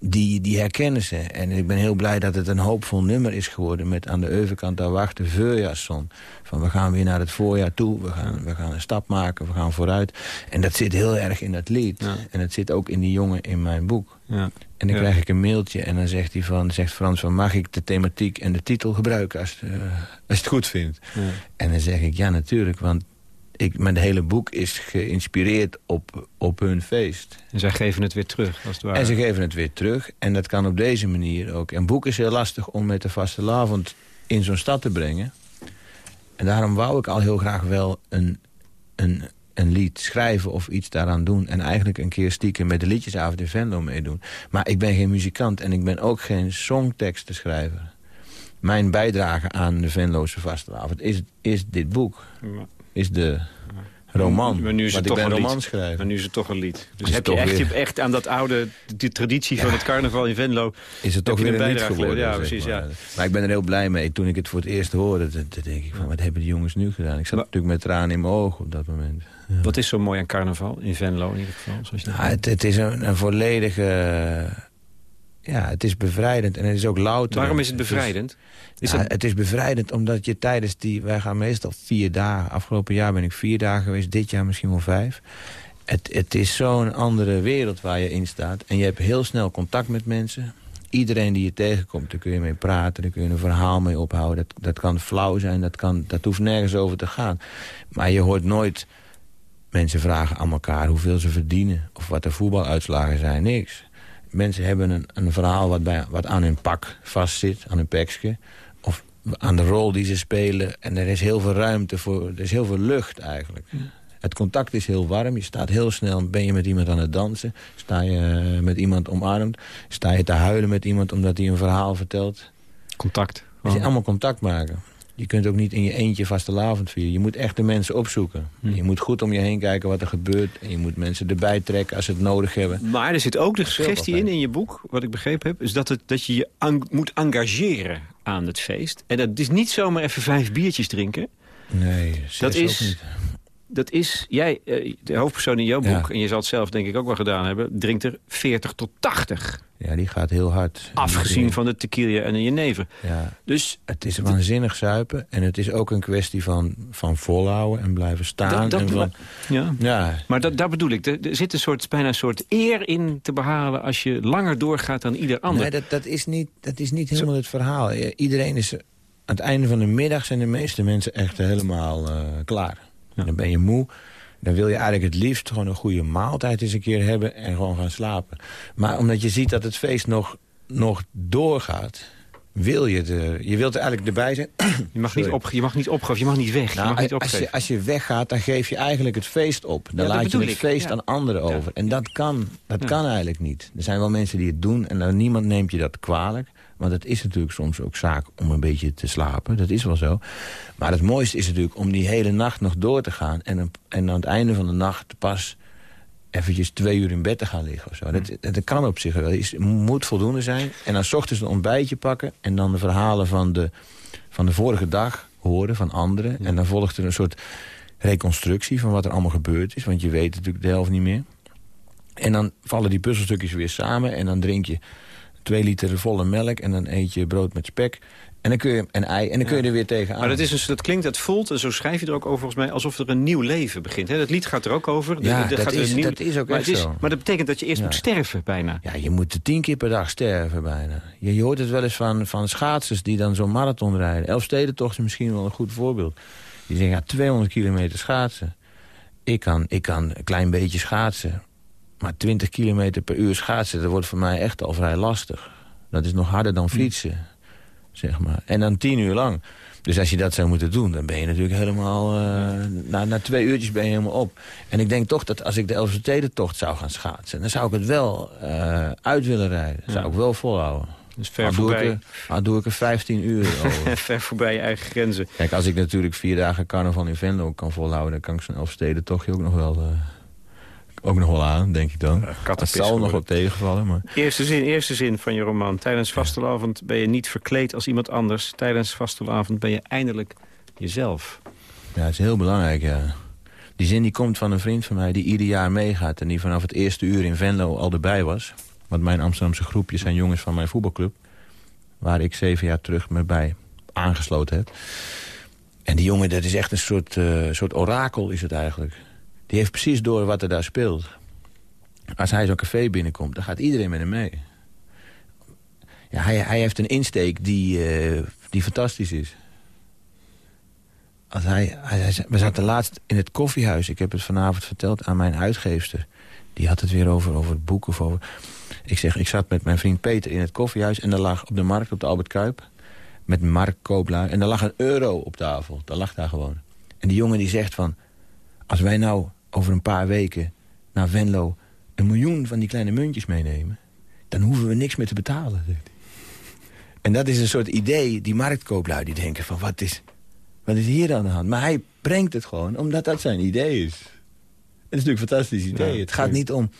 Die, die herkennen ze. En ik ben heel blij dat het een hoopvol nummer is geworden... met aan de overkant daar wacht de voorjaarszon. Van we gaan weer naar het voorjaar toe. We gaan, we gaan een stap maken, we gaan vooruit. En dat zit heel erg in dat lied. Ja. En het zit ook in die jongen in mijn boek. Ja. En dan Ja. krijg ik een mailtje en dan zegt, hij van, zegt Frans van... mag ik de thematiek en de titel gebruiken als, het, eh, als je het goed vindt? Ja. En dan zeg ik, ja natuurlijk, want ik, mijn hele boek is geïnspireerd op, op hun feest. En zij geven het weer terug, als het ware. En ze geven het weer terug. En dat kan op deze manier ook. Een boek is heel lastig om met de vastelavond in zo'n stad te brengen. En daarom wou ik al heel graag wel een, een, een lied schrijven of iets daaraan doen. En eigenlijk een keer stiekem met de liedjesavond in Venlo meedoen. Maar ik ben geen muzikant en ik ben ook geen songtekstenschrijver. Mijn bijdrage aan de Venloze vastelavond is, is dit boek. Maar- Is de roman. Maar nu is het toch een lied. Maar nu is het toch een lied. Dus heb je echt, weer- echt aan dat oude, die traditie van het carnaval in Venlo... is het toch weer een een lied geworden. Ja, precies, maar. Maar ik ben er heel blij mee. Toen ik het voor het eerst hoorde, dan denk ik van, wat hebben die jongens nu gedaan? Ik zat Maar- natuurlijk met tranen in mijn ogen op dat moment. Ja. Wat is zo mooi aan carnaval in Venlo in ieder geval? Zoals je Nou, het, het is een, een volledige... Ja, het is bevrijdend en het is ook louter. Waarom is het bevrijdend? Is dat, Het is bevrijdend omdat je tijdens die... Wij gaan meestal vier dagen. Afgelopen jaar ben ik vier dagen geweest. Dit jaar misschien wel vijf. Het, het is zo'n andere wereld waar je in staat. En je hebt heel snel contact met mensen. Iedereen die je tegenkomt, daar kun je mee praten. Daar kun je een verhaal mee ophouden. Dat, dat kan flauw zijn, dat, kan, dat hoeft nergens over te gaan. Maar je hoort nooit mensen vragen aan elkaar hoeveel ze verdienen. Of wat de voetbaluitslagen zijn. Niks. Mensen hebben een, een verhaal wat, bij, wat aan hun pak vastzit, aan hun pekje. Of aan de rol die ze spelen. En er is heel veel ruimte voor, er is heel veel lucht eigenlijk. Het contact is heel warm. Je staat heel snel, ben je met iemand aan het dansen. Sta je eh, met iemand omarmd. Sta je te huilen met iemand omdat hij een verhaal vertelt. Contact. Het is allemaal contact maken. Je kunt ook niet in je eentje vastelavond vieren. Je moet echt de mensen opzoeken. Hm. Je moet goed om je heen kijken wat er gebeurt. En je moet mensen erbij trekken als ze het nodig hebben. Maar er zit ook de suggestie in, in je boek, wat ik begrepen heb... is dat, het, dat je je moet engageren aan het feest. En dat is niet zomaar even vijf biertjes drinken. Nee, Dat ook is- niet. Dat is, jij, eh, de hoofdpersoon in jouw Ja. boek... en je zal het zelf denk ik ook wel gedaan hebben... drinkt er 40 tot 80. Ja, die gaat heel hard. Afgezien van de tequila en de jenever. Ja, Dus het is waanzinnig zuipen. En het is ook een kwestie van, van volhouden en blijven staan. Dat- dat- en van, ja. ja, Maar dat, daar bedoel ik. Er, er zit een soort, bijna een soort eer in te behalen... als je langer doorgaat dan ieder ander. Nee, dat, dat, is niet, dat is niet helemaal het verhaal. Iedereen is... Aan het einde van de middag zijn de meeste mensen echt helemaal eh, klaar. Dan ben je moe. Dan wil je eigenlijk het liefst gewoon een goede maaltijd eens een keer hebben... en gewoon gaan slapen. Maar omdat je ziet dat het feest nog, nog doorgaat... wil je er- je wilt er eigenlijk erbij zijn. je, mag niet op, je mag niet opgeven, je mag niet weg. je Nou, mag niet als, je, als je weggaat, dan geef je eigenlijk het feest op. Dan Ja, laat je het ik, feest ja. aan anderen Ja. over. En dat kan, dat kan eigenlijk niet. Er zijn wel mensen die het doen en dan niemand neemt je dat kwalijk. Want het is natuurlijk soms ook zaak om een beetje te slapen. Dat is wel zo. Maar het mooiste is natuurlijk om die hele nacht nog door te gaan... en, en aan het einde van de nacht pas eventjes twee uur in bed te gaan liggen. Of zo. Dat, Hm. dat kan op zich wel. Het moet voldoende zijn. En dan 's ochtends een ontbijtje pakken... en dan de verhalen van de, van de vorige dag horen van anderen. En dan volgt er een soort reconstructie van wat er allemaal gebeurd is. Want je weet natuurlijk de helft niet meer. En dan vallen die puzzelstukjes weer samen. En dan drink je twee liter volle melk. En dan eet je brood met spek. En dan kun je, en ei. En dan kun je er weer tegenaan. Maar dat, is dus, dat klinkt, dat voelt, en zo schrijf je er ook over volgens mij... alsof er een nieuw leven begint. Hè? Dat lied gaat er ook over. Ja, dat gaat er is- een dat is ook maar echt het is, zo. Maar dat betekent dat je eerst Ja. moet sterven bijna. Ja, je moet tien keer per dag sterven bijna. Je, je hoort het wel eens van, van schaatsers die dan zo'n marathon rijden. Elfstedentocht is misschien wel een goed voorbeeld. Die zeggen, ja, 200 kilometer schaatsen. Ik kan, ik kan een klein beetje schaatsen. Maar 20 kilometer per uur schaatsen, dat wordt voor mij echt al vrij lastig. Dat is nog harder dan fietsen, zeg maar. En dan tien uur lang. Dus als je dat zou moeten doen, dan ben je natuurlijk helemaal... eh, na, na twee uurtjes ben je helemaal op. En ik denk toch dat als ik de Elfstedentocht zou gaan schaatsen... dan zou ik het wel eh, uit willen rijden. Zou ik wel volhouden. Dus ver voorbij, al doe ik er 15 uur over. ver voorbij je eigen grenzen. Kijk, als ik natuurlijk vier dagen carnaval in Venlo kan volhouden... dan kan ik zo'n Elfstedentochtje ook nog wel... eh, ook nog wel aan, denk ik dan. Dat zal nog wat tegenvallen, maar... Eerste zin, eerste zin van je roman. Tijdens vastelavond ben je niet verkleed als iemand anders. Tijdens vastelavond ben je eindelijk jezelf. Ja, het is heel belangrijk, ja. Die zin die komt van een vriend van mij die ieder jaar meegaat... en die vanaf het eerste uur in Venlo al erbij was. Want mijn Amsterdamse groepjes zijn jongens van mijn voetbalclub... waar ik zeven jaar terug me bij aangesloten heb. En die jongen, dat is echt een soort, eh, soort orakel, is het eigenlijk. Die heeft precies door wat er daar speelt. Als hij zo'n café binnenkomt, dan gaat iedereen met hem mee. Ja, hij, hij heeft een insteek die, eh, die fantastisch is. Als hij, we zaten laatst in het koffiehuis. Ik heb het vanavond verteld aan mijn uitgeefster. Die had het weer over, over het boek over... Ik zeg, ik zat met mijn vriend Peter in het koffiehuis... en daar lag op de markt, op de Albert Kuip... met Mark Kooplaar... en daar lag een euro op tafel. Dat lag daar gewoon. En die jongen die zegt van... als wij nou over een paar weken naar Venlo... een miljoen van die kleine muntjes meenemen... dan hoeven we niks meer te betalen. zegt hij. En dat is een soort idee, die marktkooplui die denken van... wat is, wat is hier aan de hand? Maar hij brengt het gewoon, omdat dat zijn idee is. Het is natuurlijk een fantastisch idee. Ja, het gaat niet om...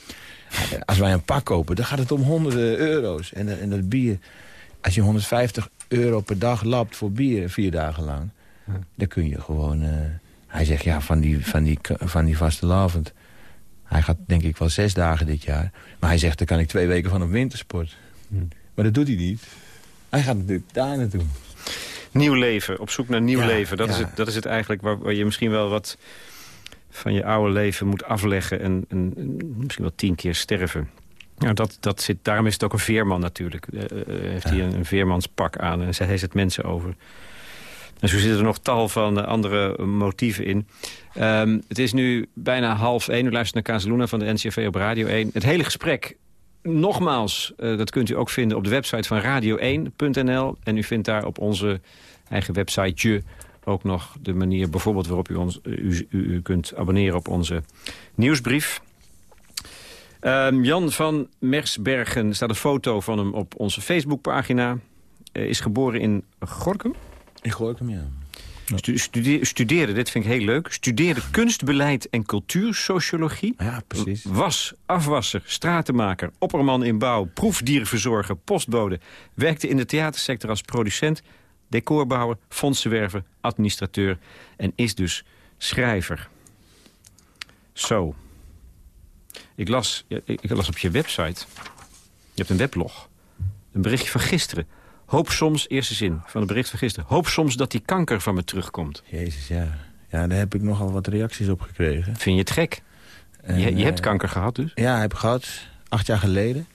Als wij een pak kopen, dan gaat het om honderden euro's. En, dat- en dat bier... Als je 150 euro per dag lapt voor bier vier dagen lang... dan kun je gewoon... eh, hij zegt, ja, van die, van die, van die vastelavond... Hij gaat denk ik wel zes dagen dit jaar. Maar hij zegt, dan kan ik twee weken van op wintersport. Maar dat doet hij niet. Hij gaat natuurlijk daar naartoe. Nieuw leven, op zoek naar nieuw Ja, leven. Dat, is het, dat is het eigenlijk waar, waar je misschien wel wat van je oude leven moet afleggen... en, en, en misschien wel tien keer sterven. Nou, dat, dat zit, daarom is het ook een veerman natuurlijk. Eh, eh, heeft hij een, een veermanspak aan en hij zet mensen over. En zo zitten er nog tal van eh, andere motieven in. Ehm, het is nu bijna half één. U luistert naar Kazeluna van de NCV op Radio 1. Het hele gesprek, nogmaals, eh, dat kunt u ook vinden op de website van radio1.nl. En u vindt daar op onze eigen website je ook nog de manier bijvoorbeeld waarop u, ons, u, u, kunt abonneren op onze nieuwsbrief. Ehm, Jan van Mersbergen, er staat een foto van hem op onze Facebookpagina. Uh, is geboren in Gorkum. In Gorkum, ja. Stu studeer, studeerde, dit vind ik heel leuk, studeerde kunstbeleid en cultuursociologie. Ja, precies. Was afwasser, stratenmaker, opperman in bouw, proefdierenverzorger, postbode. Werkte in de theatersector als producent, decorbouwer, fondsenwerver, administrateur en is dus schrijver. Zo. Ik las, ik las op je website, je hebt een weblog, een berichtje van gisteren. Hoop soms, eerste zin van het bericht van gisteren... hoop soms dat die kanker van me terugkomt. Jezus, ja. Ja, daar heb ik nogal wat reacties op gekregen. Vind je het gek? En, je, je hebt kanker gehad dus? Ja, heb ik gehad. Acht jaar geleden.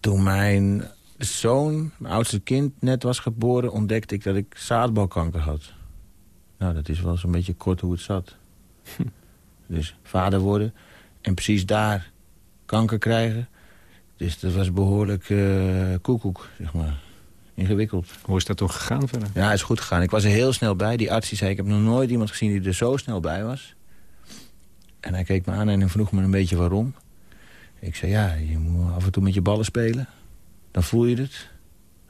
Toen mijn zoon, mijn oudste kind, net was geboren... ontdekte ik dat ik zaadbalkanker had. Nou, dat is wel zo'n beetje kort hoe het zat. dus vader worden en precies daar kanker krijgen... Dus dat was behoorlijk uh, koekoek, zeg maar. Ingewikkeld. Hoe is dat toch gegaan verder? Ja, het is goed gegaan. Ik was er heel snel bij. Die arts die zei, ik heb nog nooit iemand gezien die er zo snel bij was. En hij keek me aan en vroeg me een beetje waarom. Ik zei, ja, je moet af en toe met je ballen spelen. Dan voel je het.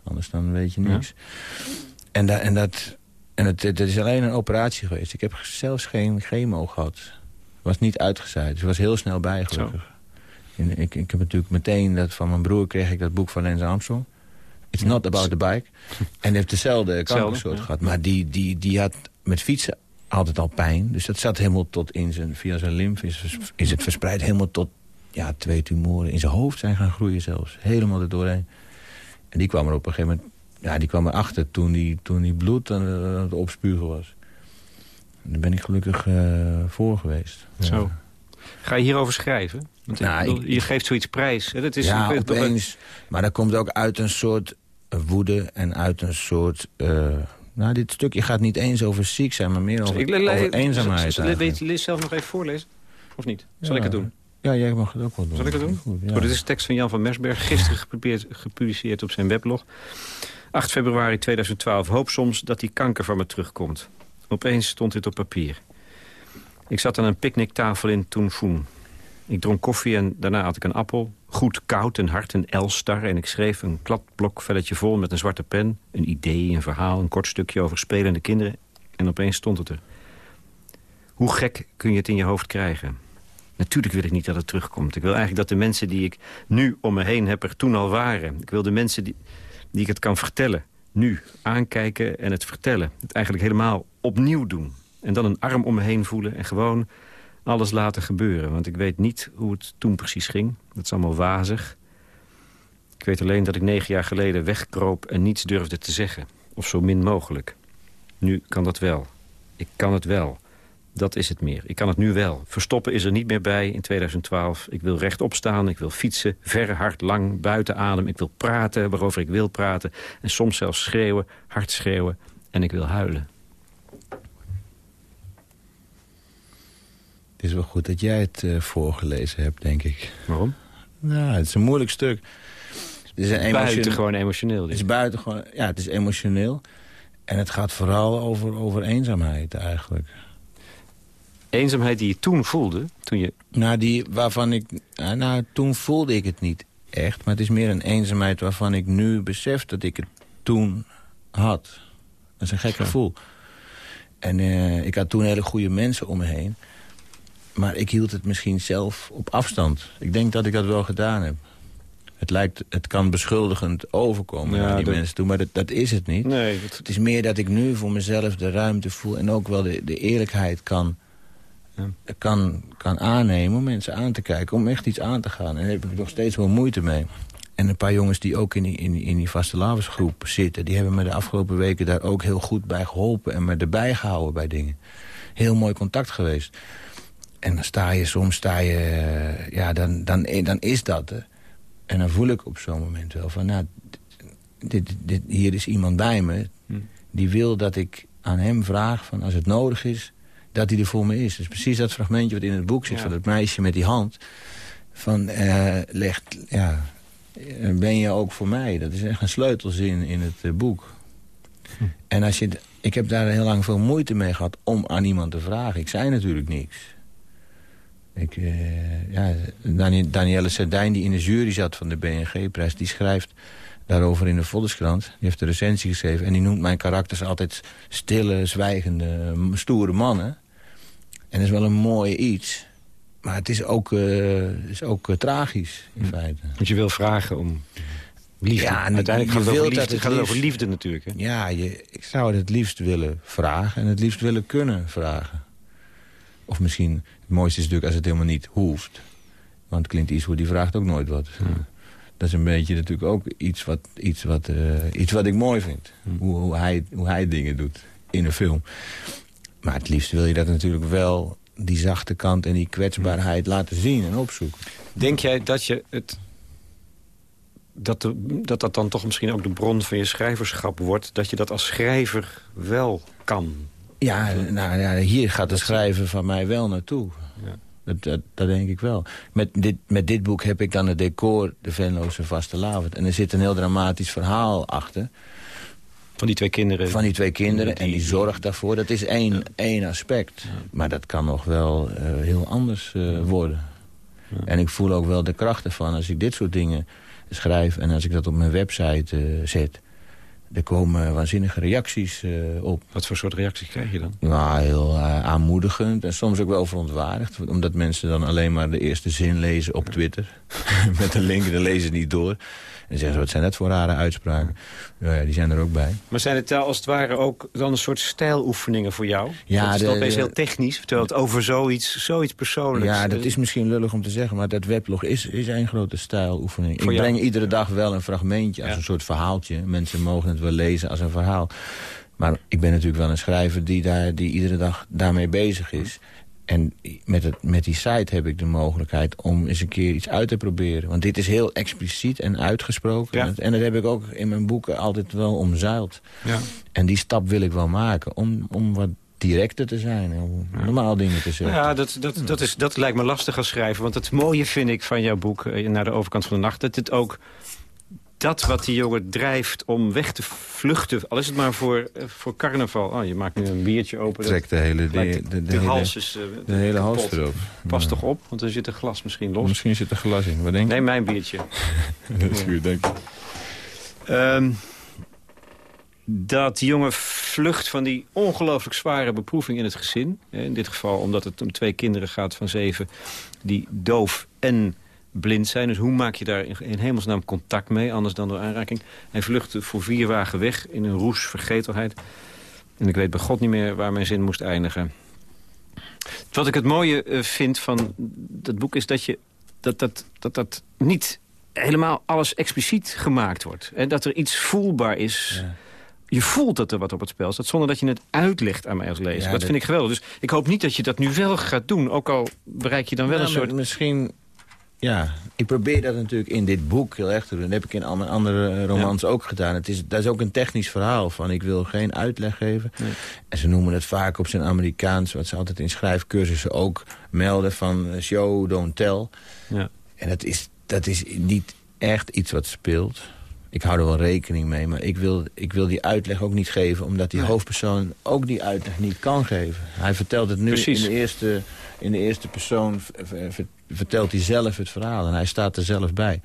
Anders dan weet je niks. Ja. En, da en, dat, en het, het, is alleen een operatie geweest. Ik heb zelfs geen chemo gehad. Het was niet uitgezaaid. Dus was heel snel bij, gelukkig. Zo. En ik, ik heb natuurlijk meteen dat van mijn broer kreeg ik dat boek van Lance Armstrong. It's not about the bike. En heeft dezelfde kankersoort ja. gehad. Maar die, die, die had met fietsen altijd al pijn. Dus dat zat helemaal tot in zijn, via zijn lymf is, is het verspreid helemaal tot ja, twee tumoren in zijn hoofd zijn gaan groeien zelfs. Helemaal er doorheen. En die kwam er op een gegeven moment, ja, die kwam erachter toen die, toen die bloed aan, het opspugen was. En daar ben ik gelukkig uh, voor geweest. Zo. Ga je hierover schrijven? Want nou, bedoel, je geeft zoiets prijs. Hè? Dat is, ja, opeens. Maar dat komt ook uit een soort woede en uit een soort... Uh, nou, dit stukje gaat niet eens over ziek zijn, maar meer over, ik, over eenzaamheid. Wil je het zelf nog even voorlezen? Of niet? Zal ik het doen? Ja, jij mag het ook wel doen. Zal ik het doen? Goed, ja. dit is de tekst van Jan van Mersberg. Gisteren gepubliceerd op zijn weblog. 8 februari 2012. Hoop soms dat die kanker van me terugkomt. Opeens stond dit op papier. Ik zat aan een picknicktafel in Toen ik dronk koffie en daarna had ik een appel. Goed koud en hard, een L-star. En ik schreef een kladblok velletje vol met een zwarte pen. Een idee, een verhaal, een kort stukje over spelende kinderen. En opeens stond het er. Hoe gek kun je het in je hoofd krijgen? Natuurlijk wil ik niet dat het terugkomt. Ik wil eigenlijk dat de mensen die ik nu om me heen heb er toen al waren. Ik wil de mensen die, die ik het kan vertellen, nu aankijken en het vertellen. Het eigenlijk helemaal opnieuw doen. En dan een arm om me heen voelen en gewoon alles laten gebeuren. Want ik weet niet hoe het toen precies ging. Dat is allemaal wazig. Ik weet alleen dat ik negen jaar geleden wegkroop en niets durfde te zeggen. Of zo min mogelijk. Nu kan dat wel. Ik kan het wel. Dat is het meer. Ik kan het nu wel. Verstoppen is er niet meer bij in 2012. Ik wil rechtop staan, ik wil fietsen, ver, hard, lang, buiten adem. Ik wil praten waarover ik wil praten. En soms zelfs schreeuwen, hard schreeuwen. En ik wil huilen. Het is wel goed dat jij het uh, voorgelezen hebt, denk ik. Waarom? Nou, het is een moeilijk stuk. Het is een buitengewoon emotioneel. Het is buitengewoon, ja, het is emotioneel. En het gaat vooral over, over eenzaamheid eigenlijk. Eenzaamheid die je toen voelde? Toen je... Nou, die waarvan ik... Nou, toen voelde ik het niet echt. Maar het is meer een eenzaamheid waarvan ik nu besef dat ik het toen had. Dat is een gek gevoel. En uh, ik had toen hele goede mensen om me heen. Maar ik hield het misschien zelf op afstand. Ik denk dat ik dat wel gedaan heb. Het, lijkt, het kan beschuldigend overkomen ja, naar die mensen toe, maar dat, dat is het niet. Nee, Het is meer dat ik nu voor mezelf de ruimte voel... en ook wel de, de eerlijkheid kan, ja. kan, kan aannemen om mensen aan te kijken... om echt iets aan te gaan. En daar heb ik nog steeds wel moeite mee. En een paar jongens die ook in die, in die, in die vaste lavensgroep zitten... die hebben me de afgelopen weken daar ook heel goed bij geholpen... en me erbij gehouden bij dingen. Heel mooi contact geweest. En dan sta je soms, sta je, eh, ja, dan, dan, dan is dat. En dan voel ik op zo'n moment wel van, nou, dit, dit, hier is iemand bij me... Hm. die wil dat ik aan hem vraag, van als het nodig is, dat hij er voor me is. Dus precies dat fragmentje wat in het boek zit, van het meisje met die hand... van, uh, legt, ja, ben je ook voor mij. Dat is echt een sleutelzin in het uh, boek. Hm. En als je ik heb daar heel lang veel moeite mee gehad om aan iemand te vragen. Ik zei natuurlijk niks. Ik, eh, ja, Dani- Danielle Sardijn, die in de jury zat van de BNG-prijs... die schrijft daarover in de Volkskrant. Die heeft de recensie geschreven. En die noemt mijn karakters altijd stille, zwijgende, stoere mannen. En dat is wel een mooi iets. Maar het is ook, eh, is ook eh, tragisch, in feite. Want je wil vragen om liefde. Ja, en Uiteindelijk gaat het, over liefde, het gaat het over liefde natuurlijk. Hè? Ja, je, ik zou het het liefst willen vragen en het liefst willen kunnen vragen. Of misschien, het mooiste is natuurlijk als het helemaal niet hoeft. Want Clint Eastwood die vraagt ook nooit wat. Dat is een beetje natuurlijk ook iets wat, iets wat, eh, iets wat ik mooi vind. Hoe, hoe, hij, hoe hij dingen doet in een film. Maar het liefst wil je dat natuurlijk wel, die zachte kant en die kwetsbaarheid laten zien en opzoeken. Denk jij dat je het... Dat, de, dat dat dan toch misschien ook de bron van je schrijverschap wordt... dat je dat als schrijver wel kan? Ja, nou, ja, hier gaat het schrijven van mij wel naartoe. Ja. Dat, dat, dat denk ik wel. Met dit, met dit boek heb ik dan het decor, de Venloze Vaste Lavend. En er zit een heel dramatisch verhaal achter. Van die twee kinderen? Van die twee kinderen en die zorg daarvoor. Dat is één, één aspect. Maar dat kan nog wel eh, heel anders eh, worden. En ik voel ook wel de kracht ervan als ik dit soort dingen schrijf... en als ik dat op mijn website eh, zet. Er komen waanzinnige reacties eh, op. Wat voor soort reacties krijg je dan? Ja, heel eh, aanmoedigend en soms ook wel verontwaardigd. Omdat mensen dan alleen maar de eerste zin lezen op Twitter. Met een link, dan lezen ze niet door. En zeggen ze, wat zijn dat voor rare uitspraken? Ja, ja, die zijn er ook bij. Maar zijn het daar als het ware ook dan een soort stijloefeningen voor jou? Ja, dat is toch heel technisch, terwijl het over zoiets, zoiets persoonlijks... Ja, dat eh, is misschien lullig om te zeggen, maar dat weblog is, is een grote stijloefening. Voor Ik jou? breng iedere dag wel een fragmentje als Ja. een soort verhaaltje. Mensen mogen het wel lezen als een verhaal. Maar ik ben natuurlijk wel een schrijver die, daar, die iedere dag daarmee bezig is. En met, het, met die site heb ik de mogelijkheid om eens een keer iets uit te proberen. Want dit is heel expliciet en uitgesproken. Ja. En, dat, heb ik ook in mijn boeken altijd wel omzeild. Ja. En die stap wil ik wel maken om, om wat directer te zijn. Om normaal dingen te Nou zeggen. ja, dat, dat, dat, is, dat lijkt me lastig als schrijver. Want het mooie vind ik van jouw boek, eh, Naar de overkant van de nacht... dat het ook dat wat die jongen drijft om weg te vluchten... al is het maar voor, eh, voor carnaval. Oh, je maakt nu een biertje open. Trek de hele, de, de, de, de hals is eh, de hele hals erop. Pas Ja. toch op, want er zit een glas misschien los. Misschien zit er glas in. Wat denk je? Neem mijn biertje. Dat is goed, denk ik. Ehm, dat die jongen vlucht van die ongelooflijk zware beproeving in het gezin. In dit geval omdat het om twee kinderen gaat van zeven... die doof en blind zijn. Dus hoe maak je daar in, hemelsnaam contact mee, anders dan door aanraking? Hij vluchtte voor vier wagen weg in een roes vergetelheid. En ik weet bij God niet meer waar mijn zin moest eindigen. Wat ik het mooie eh, vind van dat boek is dat je dat dat, dat, dat niet helemaal alles expliciet gemaakt wordt. En dat er iets voelbaar is. Je voelt dat er wat op het spel staat, zonder dat je het uitlegt aan mij als lezer. Ja, dat vind ik geweldig. Dus ik hoop niet dat je dat nu wel gaat doen. Ook al bereik je dan wel Nou, een soort... Misschien... Ja, ik probeer dat natuurlijk in dit boek heel erg te doen. Dat heb ik in al mijn andere eh, romans ook gedaan. Het is, dat is ook een technisch verhaal van ik wil geen uitleg geven. En ze noemen het vaak op zijn Amerikaans... wat ze altijd in schrijfcursussen ook melden van eh, show, don't tell. Ja. En dat is, dat is niet echt iets wat speelt. Ik hou er wel rekening mee, maar ik wil, ik wil die uitleg ook niet geven... omdat die hoofdpersoon ook die uitleg niet kan geven. Hij vertelt het nu Precies. in de eerste, in de eerste persoon... vertelt hij zelf het verhaal en hij staat er zelf bij.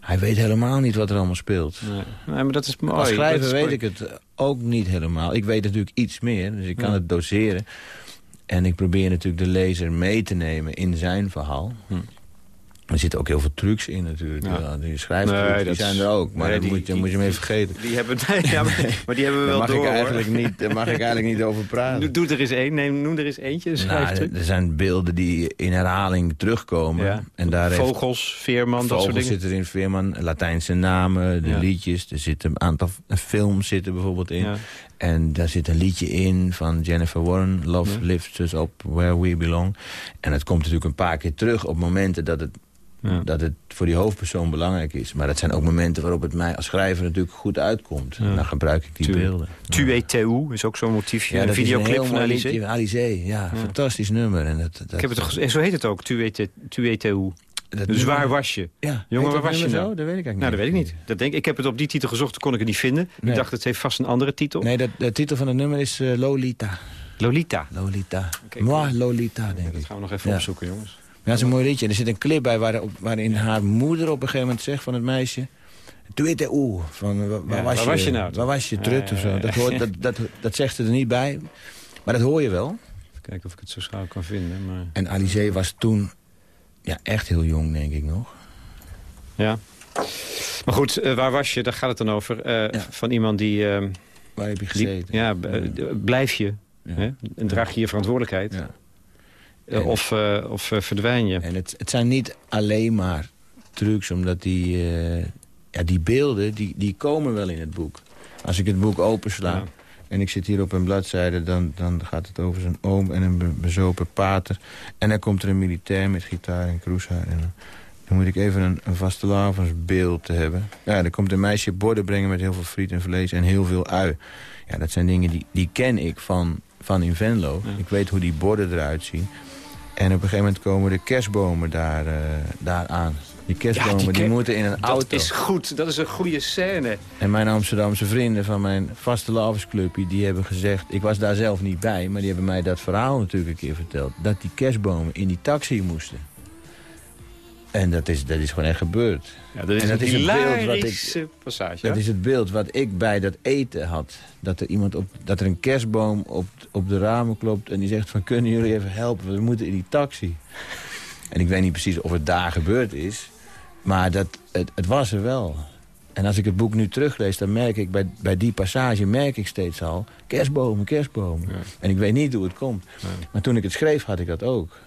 Hij weet helemaal niet wat er allemaal speelt. Nee. Nee, maar dat is mooi. Als schrijver weet mooi. ik het ook niet helemaal. Ik weet natuurlijk iets meer, dus ik kan Ja. het doseren. En ik probeer natuurlijk de lezer mee te nemen in zijn verhaal. Er zitten ook heel veel trucs in natuurlijk. Ja. Ja. die schrijftrucs, Nee, die zijn er ook. Maar nee, die- moet, je- die- moet je me even vergeten. Die hebben, nee, ja, maar, maar die hebben we wel mag, door, ik hoor. eigenlijk niet, daar mag ik eigenlijk niet over praten. Doe, doe er eens één. Neem, noem er eens eentje. Een Nou, er zijn beelden die in herhaling terugkomen. En daar heeft Vogels, veerman, dat soort Vogels dingen. zit erin, Veerman, Latijnse namen, de liedjes. Er zitten een aantal films zitten bijvoorbeeld in. En daar zit een liedje in van Jennifer Warren, Love. Lifts Us Up Where We Belong. En het komt natuurlijk een paar keer terug op momenten dat het, Ja. dat het voor die hoofdpersoon belangrijk is. Maar dat zijn ook momenten waarop het mij als schrijver natuurlijk goed uitkomt. En dan gebruik ik die beelden. Tu et Teu is ook zo'n motiefje. een dat is videoclip van. Alice, ja, fantastisch nummer. En dat, dat, Ik heb het gez- zo heet het ook, Tu Teu. Dat Dus waar was je? Ja. Jongen, waar dat was je nou? zo? Dat weet ik eigenlijk Nou, dat niet. weet ik niet. Dat denk, ik. ik heb het op die titel gezocht, kon ik het niet vinden. Nee. Ik dacht, het heeft vast een andere titel. Nee, dat, de titel van het nummer is eh, Lolita. Lolita. Lolita. Moi Lolita, denk Dat ik. gaan we nog even Ja. opzoeken, jongens. Ja, dat is een mooi liedje. Er zit een clip bij waar, waarin haar moeder op een gegeven moment zegt van het meisje... Het oe. Van, wa- waar, Ja, was, waar je, was je nou? Waar was je, trut of zo. Dat, hoort, dat, dat, dat zegt ze er niet bij. Maar dat hoor je wel. Even kijken of ik het zo schouw kan vinden. Maar... En Alizé was toen ja, echt heel jong, denk ik nog. Ja. Maar goed, eh, waar was je? Daar gaat het dan over. Eh, Ja. Van iemand die... eh, Waar heb je die gezeten? ja, eh, blijf je. Ja. Hè? En draag je je verantwoordelijkheid. Ja. Eh, of eh, of eh, verdwijn je. En het, het zijn niet alleen maar trucs, omdat die, ja, die beelden, die, die komen wel in het boek. Als ik het boek opensla Ja. en ik zit hier op een bladzijde... dan, dan gaat het over zijn oom en een be- bezopen pater. En dan komt er een militair met gitaar en kroeshaar. En dan, moet ik even een, een vastelavondsbeeld hebben. Ja, dan komt een meisje borden brengen met heel veel friet en vlees en heel veel ui. Ja, dat zijn dingen die, die ken ik van, van in Venlo. Ja. Ik weet hoe die borden eruit zien. En op een gegeven moment komen de kerstbomen daar, eh, daar aan. Die kerstbomen die moeten in een Dat auto. is goed. Dat is een goede scène. En mijn Amsterdamse vrienden van mijn vaste loversclubje... die hebben gezegd, ik was daar zelf niet bij... maar die hebben mij dat verhaal natuurlijk een keer verteld... dat die kerstbomen in die taxi moesten. En dat is, dat is gewoon echt gebeurd. Ja, dat is En dat een is een beeld wat ik- passage. Dat hè? is het beeld wat ik bij dat eten had. Dat er, iemand op, dat er een kerstboom op, op de ramen klopt... en die zegt van, kunnen jullie even helpen? We moeten in die taxi. En ik weet niet precies of het daar gebeurd is... maar dat, het, het was er wel. En als ik het boek nu teruglees, dan merk ik bij, bij die passage merk ik steeds al... kerstbomen, kerstbomen. Ja. En ik weet niet hoe het komt. Maar toen ik het schreef, had ik dat ook.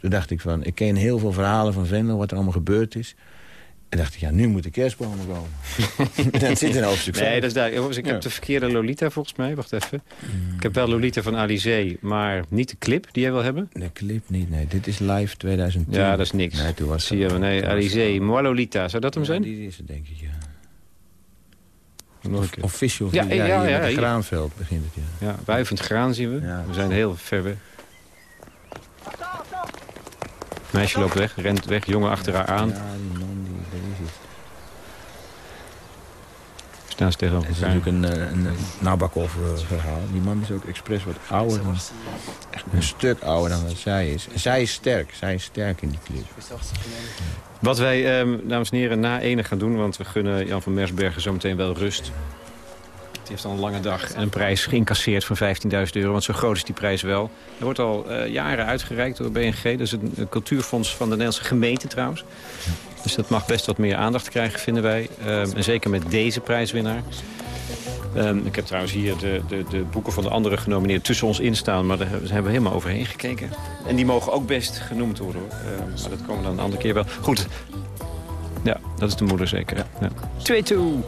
Toen dacht ik van, ik ken heel veel verhalen van Venlo... wat er allemaal gebeurd is. En dacht ik, ja, nu moeten kerstbomen komen. dat zit in een hoofdstuk Nee, dat is duidelijk. Ik Ja. heb de verkeerde Lolita volgens mij. Wacht even. Ik heb wel Lolita van Alizé, maar niet de clip die jij wil hebben. De clip niet, nee. Dit is live 2010. Ja, dat is niks. Nee, toen was Zie je, nee, Alizé, Moi Lolita. Zou dat hem Ja, zijn? die is het, denk ik, ja. Nog een keer. Official, Ja, ja, ja, ja. Graanveld begint het, ja. Ja, wuivend graan zien we. Ja. We zijn heel ver weg. Meisje loopt weg, rent weg, jongen achter haar aan. Ja, die man, die, dat is het. Staan ze tegenover Het is natuurlijk een, een, een Nabokov-verhaal. Die man is ook expres wat ouder. Dan, echt een stuk ouder dan dat zij is. En zij is sterk. Zij is sterk in die clip. Wat wij, ehm, dames en heren, na ene gaan doen... want we gunnen Jan van Mersbergen zometeen wel rust. Het heeft al een lange dag en een prijs geïncasseerd van 15.000 euro. Want zo groot is die prijs wel. Er wordt al eh, jaren uitgereikt door BNG. Dat is een cultuurfonds van de Nederlandse gemeente trouwens. Dus dat mag best wat meer aandacht krijgen, vinden wij. Ehm, en zeker met deze prijswinnaar. Ehm, ik heb trouwens hier de, de, de boeken van de andere genomineerden tussen ons instaan. Maar daar hebben we helemaal overheen gekeken. En die mogen ook best genoemd worden. Hoor. Ehm, maar dat komen we dan een andere keer wel. Goed. Ja, dat is de moeder zeker. Ja. 2-2.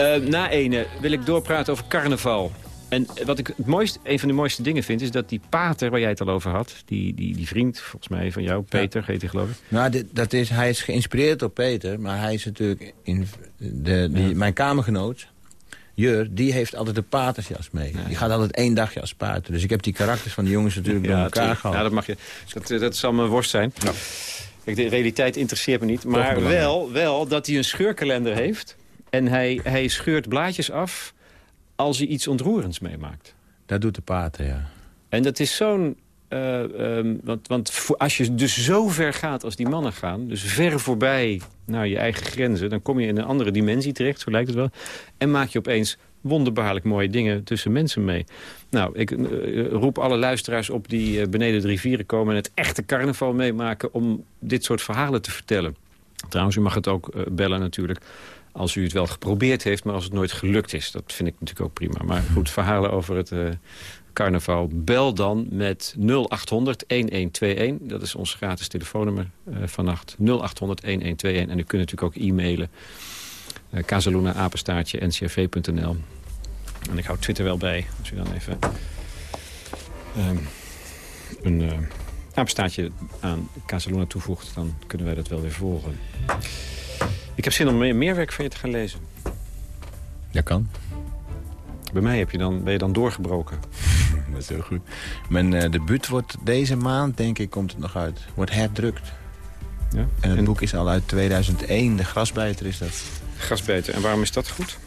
Eh, na ene wil ik doorpraten over carnaval. En wat ik het mooiste, een van de mooiste dingen vind... is dat die pater waar jij het al over had... die, die, die vriend, volgens mij van jou, Peter, heet hij geloof ik. Nou, dit, dat is, hij is geïnspireerd door Peter. Maar hij is natuurlijk... In, de, Mijn kamergenoot, Jur, die heeft altijd de patersjas mee. Die gaat altijd één dagje als pater. Dus ik heb die karakters van die jongens natuurlijk door elkaar gehaald. Ja, dat mag je. Dat, eh, dat zal mijn worst zijn. Kijk, de realiteit interesseert me niet. Maar wel, wel dat hij een scheurkalender heeft. En hij, hij scheurt blaadjes af als hij iets ontroerends meemaakt. Dat doet de pater, ja. En dat is zo'n... eh, ehm, want want als je dus zo ver gaat als die mannen gaan... dus ver voorbij naar je eigen grenzen... dan kom je in een andere dimensie terecht, zo lijkt het wel. En maak je opeens wonderbaarlijk mooie dingen tussen mensen mee. Nou, ik eh, roep alle luisteraars op die eh, beneden de rivieren komen... en het echte carnaval meemaken om dit soort verhalen te vertellen. Trouwens, u mag het ook bellen natuurlijk als u het wel geprobeerd heeft... maar als het nooit gelukt is. Dat vind ik natuurlijk ook prima. Maar goed, verhalen over het... eh, carnaval, bel dan met 0800 1121. Dat is ons gratis telefoonnummer eh, vannacht. 0800 1121. En u kunt natuurlijk ook e-mailen. Uh, apenstaartje, ncrv.nl. En ik hou Twitter wel bij. Als u dan even ehm, een eh apenstaartje aan Casaluna toevoegt... dan kunnen wij dat wel weer volgen. Ik heb zin om meer, meer werk van je te gaan lezen. Dat kan. Bij mij heb je dan, ben je dan doorgebroken. Dat is heel goed. Mijn uh, debuut wordt deze maand, denk ik, komt het nog uit. Wordt herdrukt. Ja? En het boek is al uit 2001. De grasbijter is dat. Gasbeter. En waarom is dat goed?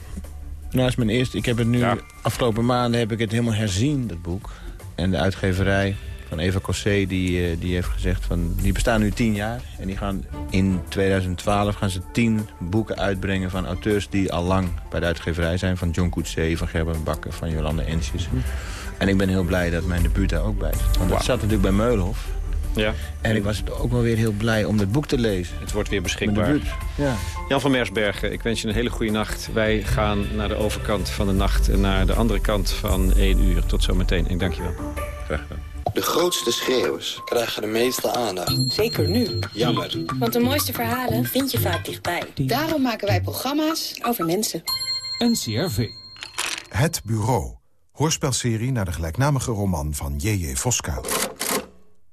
Nou, is mijn eerste. Ik heb het nu, Ja. afgelopen maanden heb ik het helemaal herzien, dat boek. En de uitgeverij van Eva Cossé, die, eh, die heeft gezegd van... Die bestaan nu tien jaar. En die gaan in 2012 gaan ze tien boeken uitbrengen van auteurs die al lang bij de uitgeverij zijn. Van John Coetzee, van Gerben Bakker, van Jolande Ensjes. En ik ben heel blij dat mijn debuut daar ook bij is. Want Wauw. het zat natuurlijk bij Meulhof. Ja. En ik was ook wel weer heel blij om dat boek te lezen. Het wordt weer beschikbaar. debuut. Ja. Jan van Mersbergen, ik wens je een hele goede nacht. Wij gaan naar de overkant van de nacht en naar de andere kant van 1 uur. Tot zometeen en je wel. Graag gedaan. De grootste schreeuwers krijgen de meeste aandacht. Zeker nu. Jammer. Want de mooiste verhalen vind je vaak dichtbij. Daarom maken wij programma's over mensen. NCRV. Het Bureau. Hoorspelserie naar de gelijknamige roman van J.J. Voskuil.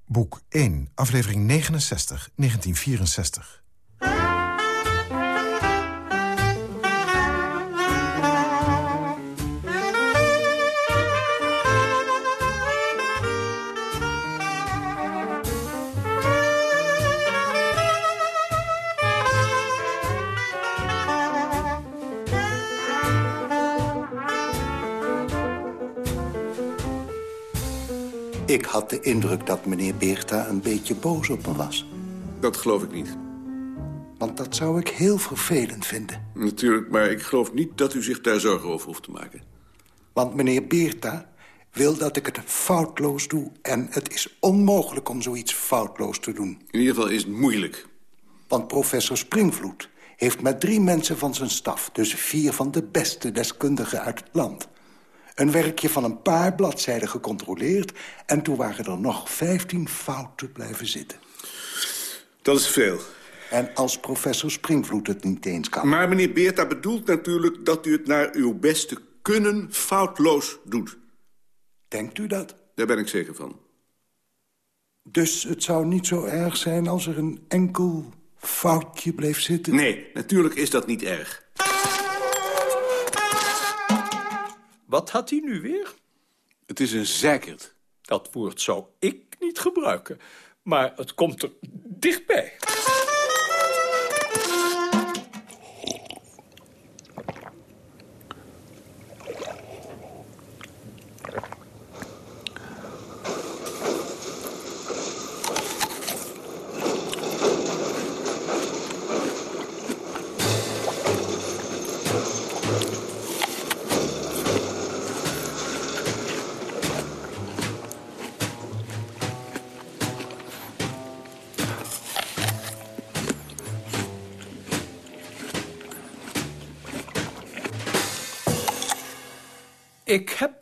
Boek 1, aflevering 69, 1964. Ik had de indruk dat meneer Beerta een beetje boos op me was. Dat geloof ik niet. Want dat zou ik heel vervelend vinden. Natuurlijk, maar ik geloof niet dat u zich daar zorgen over hoeft te maken. Want meneer Beerta wil dat ik het foutloos doe... en het is onmogelijk om zoiets foutloos te doen. In ieder geval is het moeilijk. Want professor Springvloed heeft met drie mensen van zijn staf... dus vier van de beste deskundigen uit het land... een werkje van een paar bladzijden gecontroleerd... en toen waren er nog vijftien fouten blijven zitten. Dat is veel. En als professor Springvloed het niet eens kan... Maar meneer Beerta bedoelt natuurlijk dat u het naar uw beste kunnen foutloos doet. Denkt u dat? Daar ben ik zeker van. Dus het zou niet zo erg zijn als er een enkel foutje bleef zitten? Nee, natuurlijk is dat niet erg. Wat had hij nu weer? Het is een zeikert. Dat woord zou ik niet gebruiken. Maar het komt er dichtbij.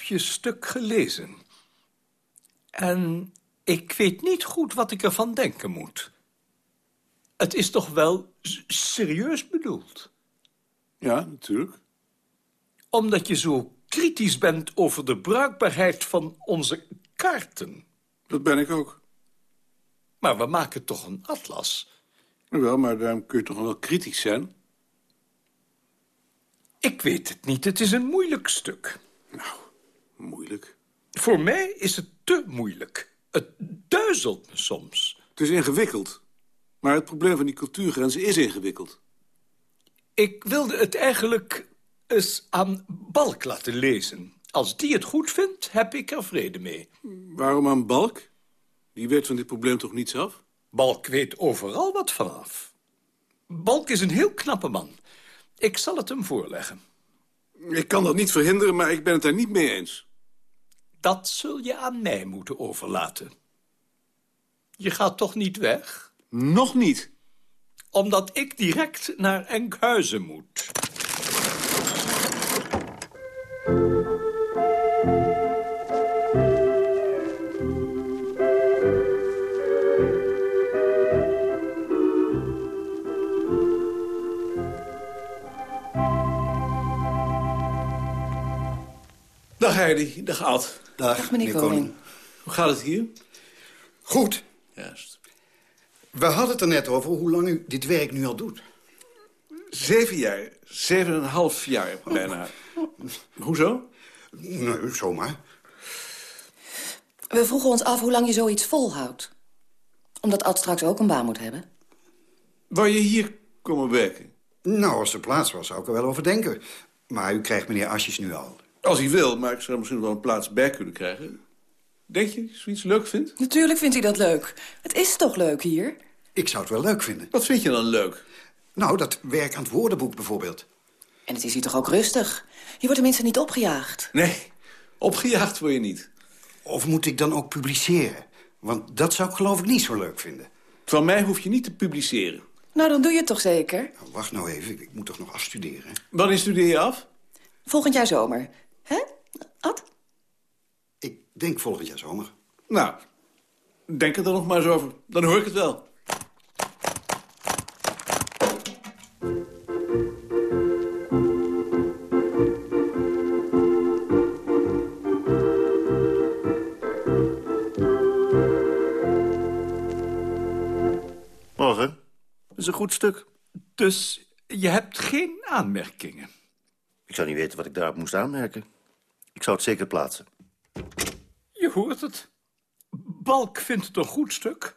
Je stuk gelezen. En ik weet niet goed wat ik ervan denken moet. Het is toch wel serieus bedoeld? Ja, natuurlijk. Omdat je zo kritisch bent over de bruikbaarheid van onze kaarten. Dat ben ik ook. Maar we maken toch een atlas? Wel, maar daarom kun je toch wel kritisch zijn? Ik weet het niet, het is een moeilijk stuk. Moeilijk. Voor mij is het te moeilijk. Het duizelt me soms. Het is ingewikkeld. Maar het probleem van die cultuurgrenzen is ingewikkeld. Ik wilde het eigenlijk eens aan Balk laten lezen. Als die het goed vindt, heb ik er vrede mee. Waarom aan Balk? Die weet van dit probleem toch niets af? Balk weet overal wat vanaf. Balk is een heel knappe man. Ik zal het hem voorleggen. Ik kan dat niet verhinderen, maar ik ben het daar niet mee eens. Dat zul je aan mij moeten overlaten. Je gaat toch niet weg? Nog niet. Omdat ik direct naar Enkhuizen moet. Dag Heidi, dag Ad. Dag, meneer Koning. Hoe gaat het hier? Goed. Juist. We hadden het er net over hoe lang u dit werk nu al doet. Zeven jaar. Zeven en een half jaar bijna. Hoezo? Nee, zomaar. We vroegen ons af hoe lang je zoiets volhoudt. Omdat Ad straks ook een baan moet hebben. Wou je hier komen werken? Nou, als er plaats was, zou ik er wel over denken. Maar u krijgt meneer Asjes nu al. Als hij wil, maar ik zou misschien wel een plaats bij kunnen krijgen. Denk je zoiets leuk vindt? Natuurlijk vindt hij dat leuk. Het is toch leuk hier? Ik zou het wel leuk vinden. Wat vind je dan leuk? Nou, dat werk aan het woordenboek bijvoorbeeld. En het is hier toch ook rustig? Je wordt tenminste niet opgejaagd. Nee, opgejaagd word je niet. Of moet ik dan ook publiceren? Want dat zou ik geloof ik niet zo leuk vinden. Van mij hoef je niet te publiceren. Nou, dan doe je het toch zeker? Nou, wacht nou even, ik moet toch nog afstuderen. Wanneer studeer je af? Volgend jaar zomer. Hè, Ad? Ik denk volgend jaar zomer. Nou, denk er dan nog maar eens over. Dan hoor ik het wel. Morgen. Dat is een goed stuk. Dus je hebt geen aanmerkingen? Ik zou niet weten wat ik daarop moest aanmerken. Ik zou het zeker plaatsen. Je hoort het. Balk vindt het een goed stuk.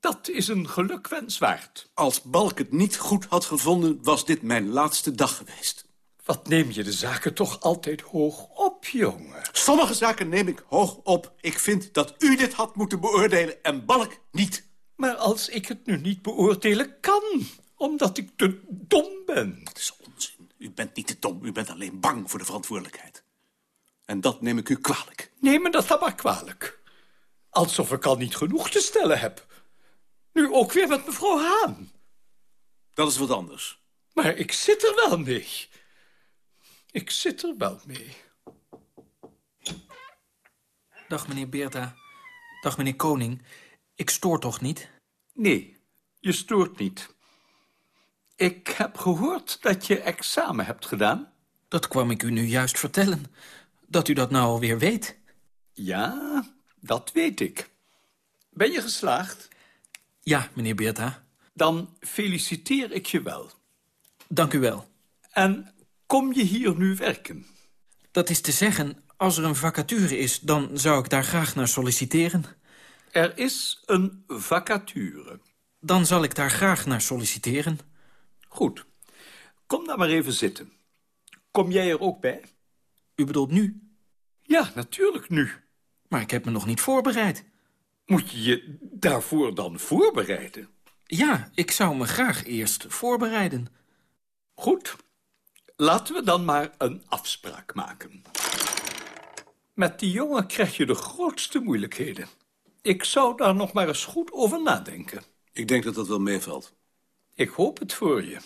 Dat is een gelukwens waard. Als Balk het niet goed had gevonden, was dit mijn laatste dag geweest. Wat neem je de zaken toch altijd hoog op, jongen? Sommige zaken neem ik hoog op. Ik vind dat u dit had moeten beoordelen en Balk niet. Maar als ik het nu niet beoordelen kan, omdat ik te dom ben. Dat is onzin. U bent niet te dom, u bent alleen bang voor de verantwoordelijkheid. En dat neem ik u kwalijk. Neem me dat dan maar kwalijk. Alsof ik al niet genoeg te stellen heb. Nu ook weer met mevrouw Haan. Dat is wat anders. Maar ik zit er wel mee. Ik zit er wel mee. Dag, meneer Beerta. Dag, meneer Koning. Ik stoor toch niet? Nee, je stoort niet. Ik heb gehoord dat je examen hebt gedaan. Dat kwam ik u nu juist vertellen. Dat u dat nou alweer weet. Ja, dat weet ik. Ben je geslaagd? Ja, meneer Beerta. Dan feliciteer ik je wel. Dank u wel. En kom je hier nu werken? Dat is te zeggen, als er een vacature is... dan zou ik daar graag naar solliciteren. Er is een vacature. Dan zal ik daar graag naar solliciteren. Goed. Kom dan maar even zitten. Kom jij er ook bij? U bedoelt nu? Ja, natuurlijk nu. Maar ik heb me nog niet voorbereid. Moet je je daarvoor dan voorbereiden? Ja, ik zou me graag eerst voorbereiden. Goed. Laten we dan maar een afspraak maken. Met die jongen krijg je de grootste moeilijkheden. Ik zou daar nog maar eens goed over nadenken. Ik denk dat dat wel meevalt. Ik hoop het voor je.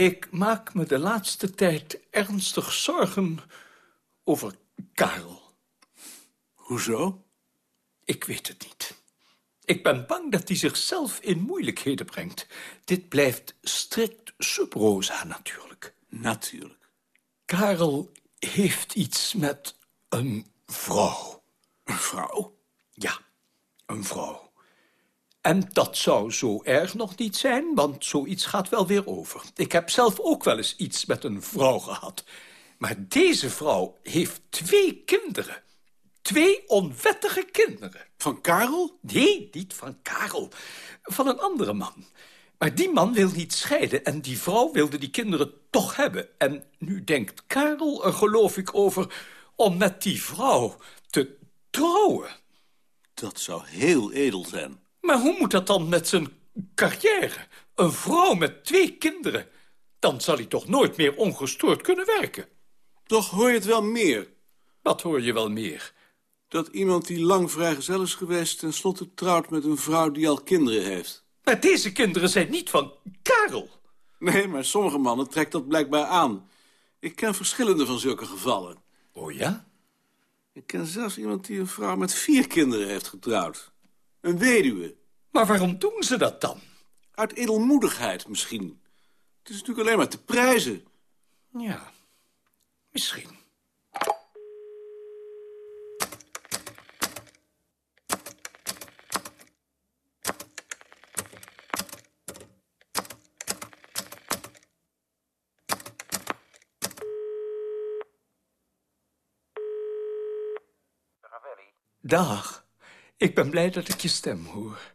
Ik maak me de laatste tijd ernstig zorgen over Karel. Hoezo? Ik weet het niet. Ik ben bang dat hij zichzelf in moeilijkheden brengt. Dit blijft strikt sub rosa natuurlijk. Natuurlijk. Karel heeft iets met een vrouw. Een vrouw? Ja, een vrouw. En dat zou zo erg nog niet zijn, want zoiets gaat wel weer over. Ik heb zelf ook wel eens iets met een vrouw gehad. Maar deze vrouw heeft twee kinderen. Twee onwettige kinderen. Van Karel? Nee, niet van Karel. Van een andere man. Maar die man wil niet scheiden en die vrouw wilde die kinderen toch hebben. En nu denkt Karel er geloof ik over om met die vrouw te trouwen. Dat zou heel edel zijn. Maar hoe moet dat dan met zijn carrière? Een vrouw met twee kinderen. Dan zal hij toch nooit meer ongestoord kunnen werken. Toch hoor je het wel meer. Wat hoor je wel meer? Dat iemand die lang vrijgezel is geweest... tenslotte trouwt met een vrouw die al kinderen heeft. Maar deze kinderen zijn niet van Karel. Nee, maar sommige mannen trekt dat blijkbaar aan. Ik ken verschillende van zulke gevallen. Oh ja? Ik ken zelfs iemand die een vrouw met vier kinderen heeft getrouwd. Een weduwe. Maar waarom doen ze dat dan? Uit edelmoedigheid misschien. Het is natuurlijk alleen maar te prijzen. Ja, misschien. Dag. Ik ben blij dat ik je stem hoor.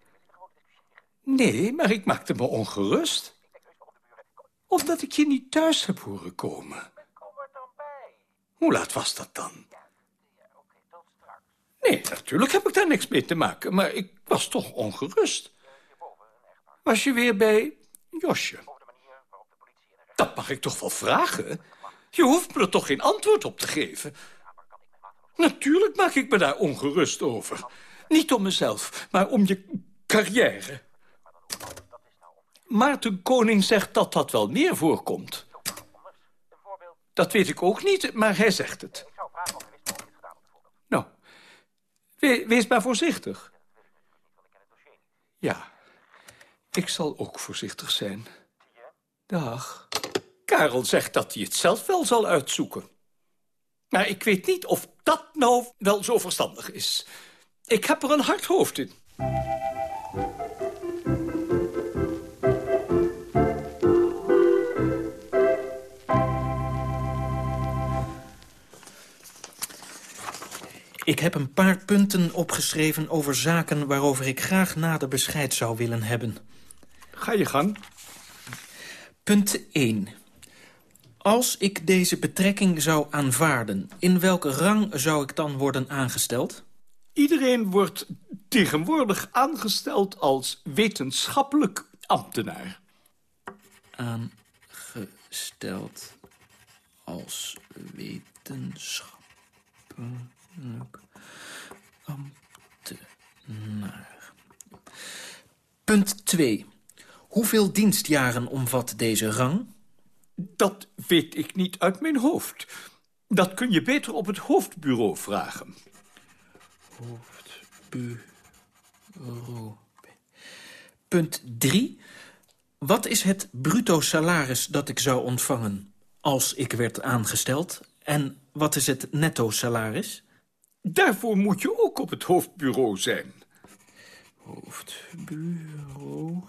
Nee, maar ik maakte me ongerust. Omdat ik je niet thuis heb horen komen. Hoe laat was dat dan? Nee, natuurlijk heb ik daar niks mee te maken, maar ik was toch ongerust. Was je weer bij Josje? Dat mag ik toch wel vragen? Je hoeft me er toch geen antwoord op te geven? Natuurlijk maak ik me daar ongerust over. Niet om mezelf, maar om je carrière. Maarten Koning zegt dat dat wel meer voorkomt. Dat weet ik ook niet, maar hij zegt het. Nou, we- wees maar voorzichtig. Ja, ik zal ook voorzichtig zijn. Dag. Karel zegt dat hij het zelf wel zal uitzoeken. Maar ik weet niet of dat nou wel zo verstandig is. Ik heb er een hard hoofd in. Ik heb een paar punten opgeschreven over zaken waarover ik graag nader bescheid zou willen hebben. Ga je gang. Punt 1. Als ik deze betrekking zou aanvaarden, in welke rang zou ik dan worden aangesteld? Iedereen wordt tegenwoordig aangesteld als wetenschappelijk ambtenaar. Aangesteld als wetenschappelijk ambtenaar. Punt 2. Hoeveel dienstjaren omvat deze rang? Dat weet ik niet uit mijn hoofd. Dat kun je beter op het hoofdbureau vragen. Hoofdbureau. Punt 3. Wat is het bruto salaris dat ik zou ontvangen als ik werd aangesteld? En wat is het netto salaris? Daarvoor moet je ook op het hoofdbureau zijn. Hoofdbureau.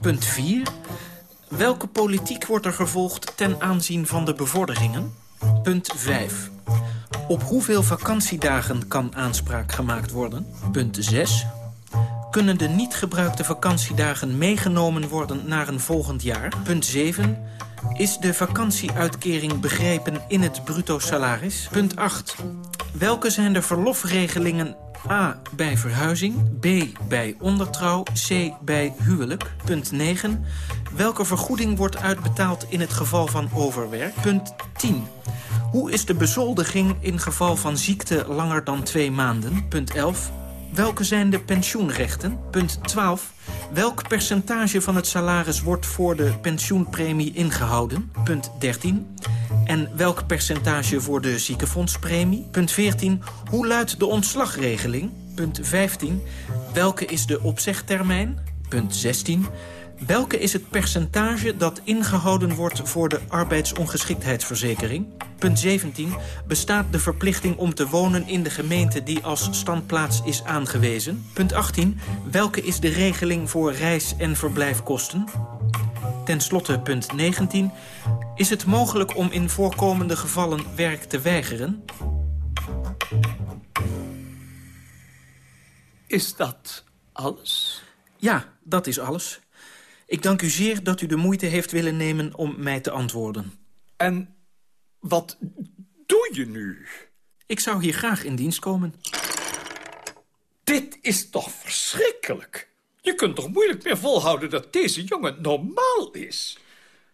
Punt 4. Welke politiek wordt er gevolgd ten aanzien van de bevorderingen? Punt 5. Op hoeveel vakantiedagen kan aanspraak gemaakt worden? Punt 6. Kunnen de niet gebruikte vakantiedagen meegenomen worden naar een volgend jaar? Punt 7. Is de vakantieuitkering begrepen in het bruto salaris? Punt 8. Welke zijn de verlofregelingen A. Bij verhuizing. B. Bij ondertrouw. C. Bij huwelijk. Punt 9. Welke vergoeding wordt uitbetaald in het geval van overwerk? Punt 10. Hoe is de bezoldiging in geval van ziekte langer dan twee maanden? Punt 11. Welke zijn de pensioenrechten? Punt 12. Welk percentage van het salaris wordt voor de pensioenpremie ingehouden? Punt 13. En welk percentage voor de ziekenfondspremie? Punt 14. Hoe luidt de ontslagregeling? Punt 15. Welke is de opzegtermijn? Punt 16. Welke is het percentage dat ingehouden wordt voor de arbeidsongeschiktheidsverzekering? Punt 17. Bestaat de verplichting om te wonen in de gemeente die als standplaats is aangewezen? Punt 18. Welke is de regeling voor reis- en verblijfkosten? Ten slotte punt 19. Is het mogelijk om in voorkomende gevallen werk te weigeren? Is dat alles? Ja, dat is alles. Ik dank u zeer dat u de moeite heeft willen nemen om mij te antwoorden. En wat doe je nu? Ik zou hier graag in dienst komen. Dit is toch verschrikkelijk? Je kunt toch moeilijk meer volhouden dat deze jongen normaal is?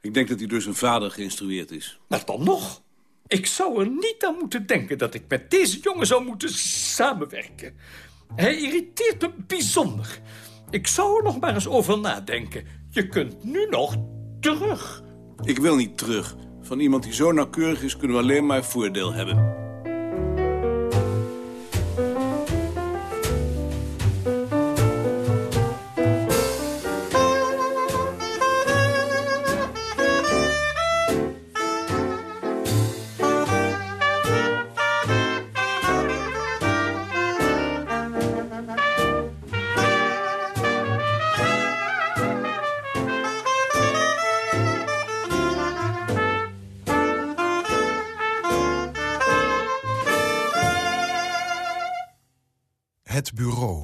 Ik denk dat hij door zijn vader geïnstrueerd is. Maar dan nog. Ik zou er niet aan moeten denken dat ik met deze jongen zou moeten samenwerken. Hij irriteert me bijzonder. Ik zou er nog maar eens over nadenken. Je kunt nu nog terug. Ik wil niet terug. Van iemand die zo nauwkeurig is, kunnen we alleen maar voordeel hebben.